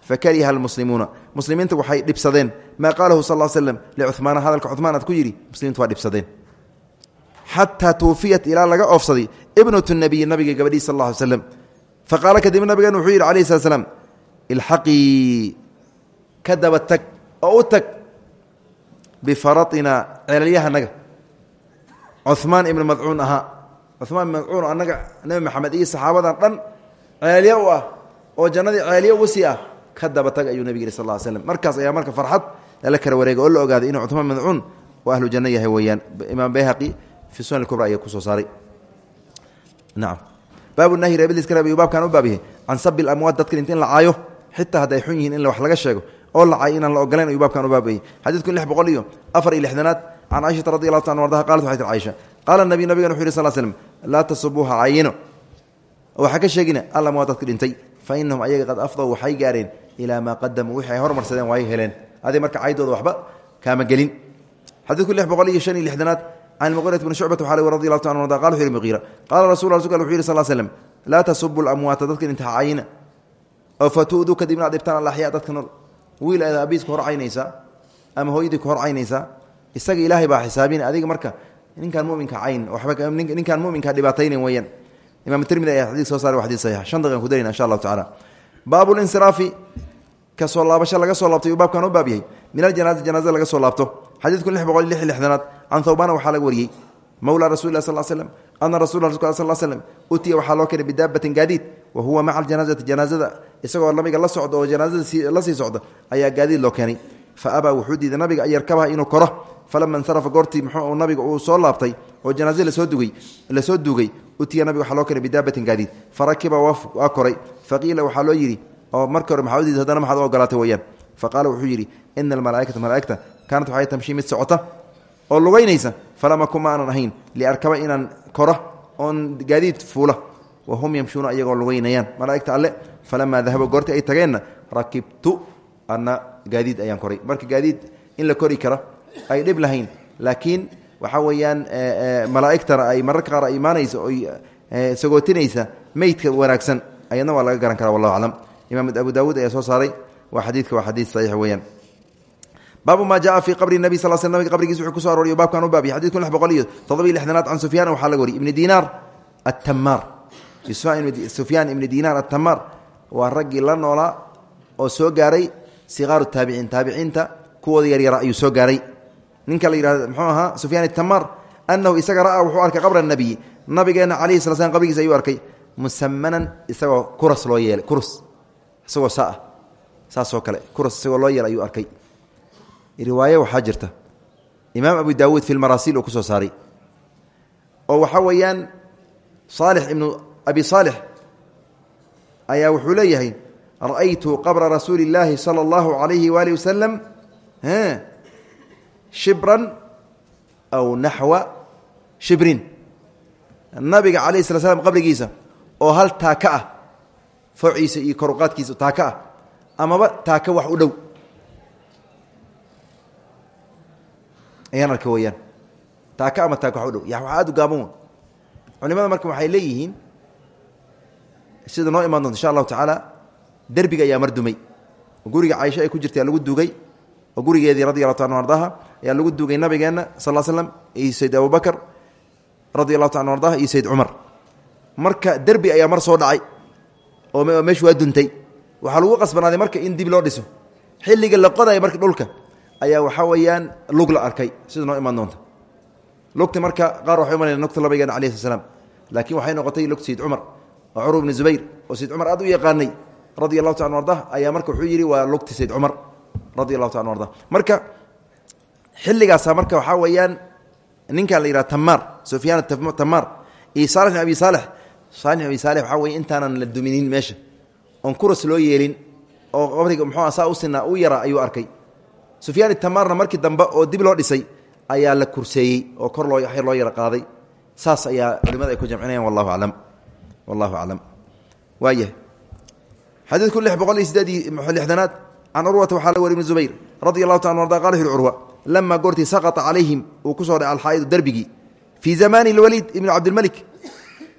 fakariha almuslimuuna muslimiinta waxay dhibsadeen maa qaalahu sal slm licumaana hadalka cumaan aad ku yidhi muslimiintu waa dhibsadeen xataa tuufiyat ilaa laga oofsaday ibnatu nabiyi nabiga gabadhii sal alla ly slam faqaala kadib nabigan wuxuu yidhi alayh slat slam ilxaqii ka daba tag oo u ibnu madcuun ahaa cumaan ibn madcuun annaga nebi maxamed iyo saxaabadan dhan ceelya u oo jannadii ceelya ugu sii ah ka daba tag ayuu ll slm markaas ayaa marka farxad lala kala wareegay oo la ogaaday inuu cumaan madcuun oo ahlu janno yahay weeyaan bayhaqi fi sunan kubra ayaa ku soo saaray nacam baabu nahyi reebadiiska reeb ayuu baabkan u baab yahay can sabi lamwaad dadka dhinta in la caayo xitaa hadday xun yihiin in wax laga sheego oo la caayo inaan la ogolayn ayuu baabkan u baabayey xadiidku lix boqol iyo afar iyo lixdanaad can caaishata radi allahu ta an ardaha qalat waxay tir caaisha qaala nabiy nabigan wuxu yhi sal slm laa tasubuuha caayino waxaa ka sheegina alamwaad dadka dhintay fa inahum ayaga qad afdaw waxay gaareen ilaa maa qadamuu wixii ay hormarsadeen waay heleen aday marka caydooda waxba kaama gelin xadiidku lix boqol iyo shan iyo lixdanaad can muqirat bni shucbat waxaa lg radi allahu ta an qala wuxu yhi muqiira qaala rasul rasulka wuxu yhi sal slm laa tasubu lamwaata dadka dhinta caayina oo fatu'duu kadibna ad dhibtaan alaxyaa dadka nool wiil aad abiis ku hor caynaysaa ama hooyadii ku hor caynaysaa isaga ilaahay baa xisaabin adiga marka ninkaan muminka cayn ninkaan muminka dhibaataynan weyaan imam tirmidi ayaa xadiis soo saray wa xadis saxiix shan daqiiqan ku darayna insha allahu tacala baabu linsiraafi ka soo laabasho laga soo laabtay uu baabkan u baab yahay min aljanaazati janaazada laga soo laabto xadiidku lix boqol lix lixdanaad can thawbana waxaa laga wariyey mawlaa rasuli lah sal slm ana rasul sal utiya waxaa loo keenay bidaabatin gaadiid wa huwa maca aljanaazati janaazada isagoo nabiga la socda oo janaazada la sii socda ayaa gaadiid loo keenay. Fa abaa wuxuu diiday nabiga an yarkabaha inuu koro falama insarafa goortii muxuu nabiga uu soo laabtay oo janaazada la soo duugay utiya nabiga waxaa loo keenay bidaabatin gaadiid. Farakiba waa koray faqiila waxaa loo yidhi oo markii hore maxaa u diiday haddana maxaad u ogolaatay weyaan wuxuu yidhi ina almalaaikata malaaigta kaanat waxay tamshii mid socota oo lugaynaysa falama kuma aanan ahayn liarkaba inaan koro oon gaadiid fuula. Wa hum yamshuuna iyagoo lugaynayaan. Malaaigta alle falamaa dahaba goortii ay tageenna rakibtu ana gaadiid ayaan koray. Marka gaadiid in la kori karo ay dhib lahayn. Laakiin waxaa weeyaan malaaigtana ay mararka qaar imaanaysa oy sagootinaysa meydka wanaagsan ayadna waa laga garan kara wallahu aclam. Imaam abu daawuud ayaa soo saaray waa xadiidka baabu ma jaءa fi qabri nabi sal sl nabig qabrigiis wuxuu kuso aroriyo baabkan u baabiyay xadidku lix boqol iyo toddobiy lixdanaad can sufyaan waxaa laga wariyay ibni dinaar atamaar sufyaan ibni dinaar atamaar waa raggii la noolaa oo soo gaaray sikaaru taabiciin taabiciinta kuwooda yaryara ayuu soo gaaray. Ninka la yihahdo muxuu ahaa sufyaan atamaar anahu isaga ra'aa wuxuu arkay qabra nabiyi nabigeena calayhi sala slam qabrigiis ayuu arkay musamanan isagoo kuras loo yeelay. Kurus isagoo saa saasoo kale. Kuras isagoo loo yeelay riwaayo waxa jirta. Imaam abu daawuud fi lmarasiil uu ku soo saaray. Oo waxa weeyaan saalix ibnu abi saalix ayaa wuxuu leeyahay ra'aytu qabra rasuuli illaahi sala allahu calayhi waalihi wasalam shibran aw naxwa shibrin. Nabiga calayhi sala slam qabrigiisa oo hal taaka ah foociisa iyo koruqaadkiisa taaka ah amaba taaka wax u dhow. Ayaan arka weyaan. Taaka ama taaka wax u dhow ya wax aad u gaaban culimada marka waxay leeyihiin sida noo imaan doonto insha allahu tacaala derbiga ayaa mar guriga caaisha ay ku jirtay lagu dugay. Gurigeedii radi allahu ta an ayaa lagu dugay nabigeenna sal slam iyo sayd abubakr radi allahu ta an ardaha iyo sayd marka derbi ayaa mar soo dhacay oo meeshu waa duntay. Waxaa lagu qasbanaaday marka in dib loo dhiso. Xilliga la qodaya marka dhulka ayaa waxaa weeyaan lug la arkay sida noo doonta lugta marka qaar waxay umalayna nugta nabigeena alayh sl slam laakiin waxay noqotay lugta sayd cumar oo curw bni zubayr oo sayd cumar aad u yaqaanay radi allahu ta an arda ayaa marka wuxuu yidhi waa lugti sayd cumar radi allahu ta an arda marka xilligaasa marka waxaa weeyaan ninkan la yidhaha tamaar sufyaan tamaar iyo saalix bin abi saalix. Bin abi saalix waxaa weye intaanan la duminin meesha oon kuras loo yeelin oo qabriga muxuu saa u sinaa u yara ayuu arkay sufyaan tamaarna markii dambe oo dib loo dhisay ayaa la kurseeyey oo kor loo loo yara qaaday. Saas ayaa culimada ay ku jamcinayaan wallahu aclam. Wallahu aclam. Waayahay xadiidku lix boqol iyo sideed lixdanaad can curwata waxaa la wari ibn zubayr radi allahu ta arda qala wuxu curwa lamaa goortii saqata calayhim uu ku soo dhacay alxaa'idu derbigii fii zamaani lwaliid ibni cabdilmalik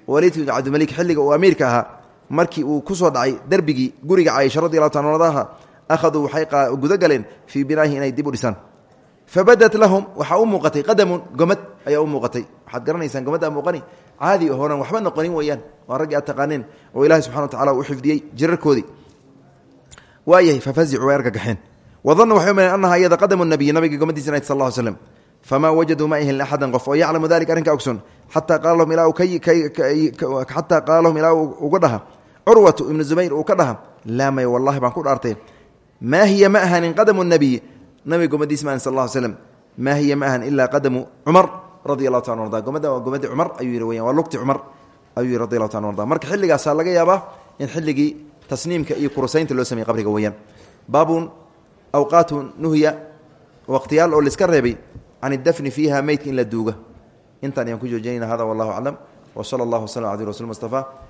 waliid ibn cabdilmalik xilliga uu amiirka ahaa markii uu ku soo dhacay derbigii guriga caaisha radi allahu akhaduu waxay guda galeen fii binaahi inay dib u dhisaan fabadat lahum waxaa u muuqatay qadamun gomad ayaa u muuqatay waxaad garanaysaan gomaddaa muuqani caadi hoonan waxba noqonin weeyaan waa raggii aad taqaaneen oo ilahi subxana wa tacala uu xifdiyey jirarkoodii waayahay fafazicuu way argagaxeen wadanuu waxay umaleen annaha iyada qadamu nabiyi nabiga gomadiisa inay sal lla slm famaa wajaduu ma ahin axadan qof oo yaclamu dalika arrinka ogson xataa qaala lahum ilaa uga dhaha curwatu ibnu zubayr uu ka dhaha laa may wallahi baan ku dhaartay maa hiya ma ahanin qadamu nabiyi nabiga gomadiis ma ahan sal lla slm maa hiya ma ahan ilaa qadamu cumar radi allahu ta arda gomadda waa gomaddi cumar ayuu yihi weyan waa lugti cumar ayuu yihi radi allahu ta arda marka xilligaasaa laga yaabaa in xilligii tasniimka iyo kurusaynta loo sameyey qabriga weeyaan. Baabun awqaatu nuhya waqtiyaal oo laiska reebay can idafni fiiha meydka in la duuga intaan ayaan ku joojinayna hada wallahu aclam w sala allah waslm ala rasul mustafa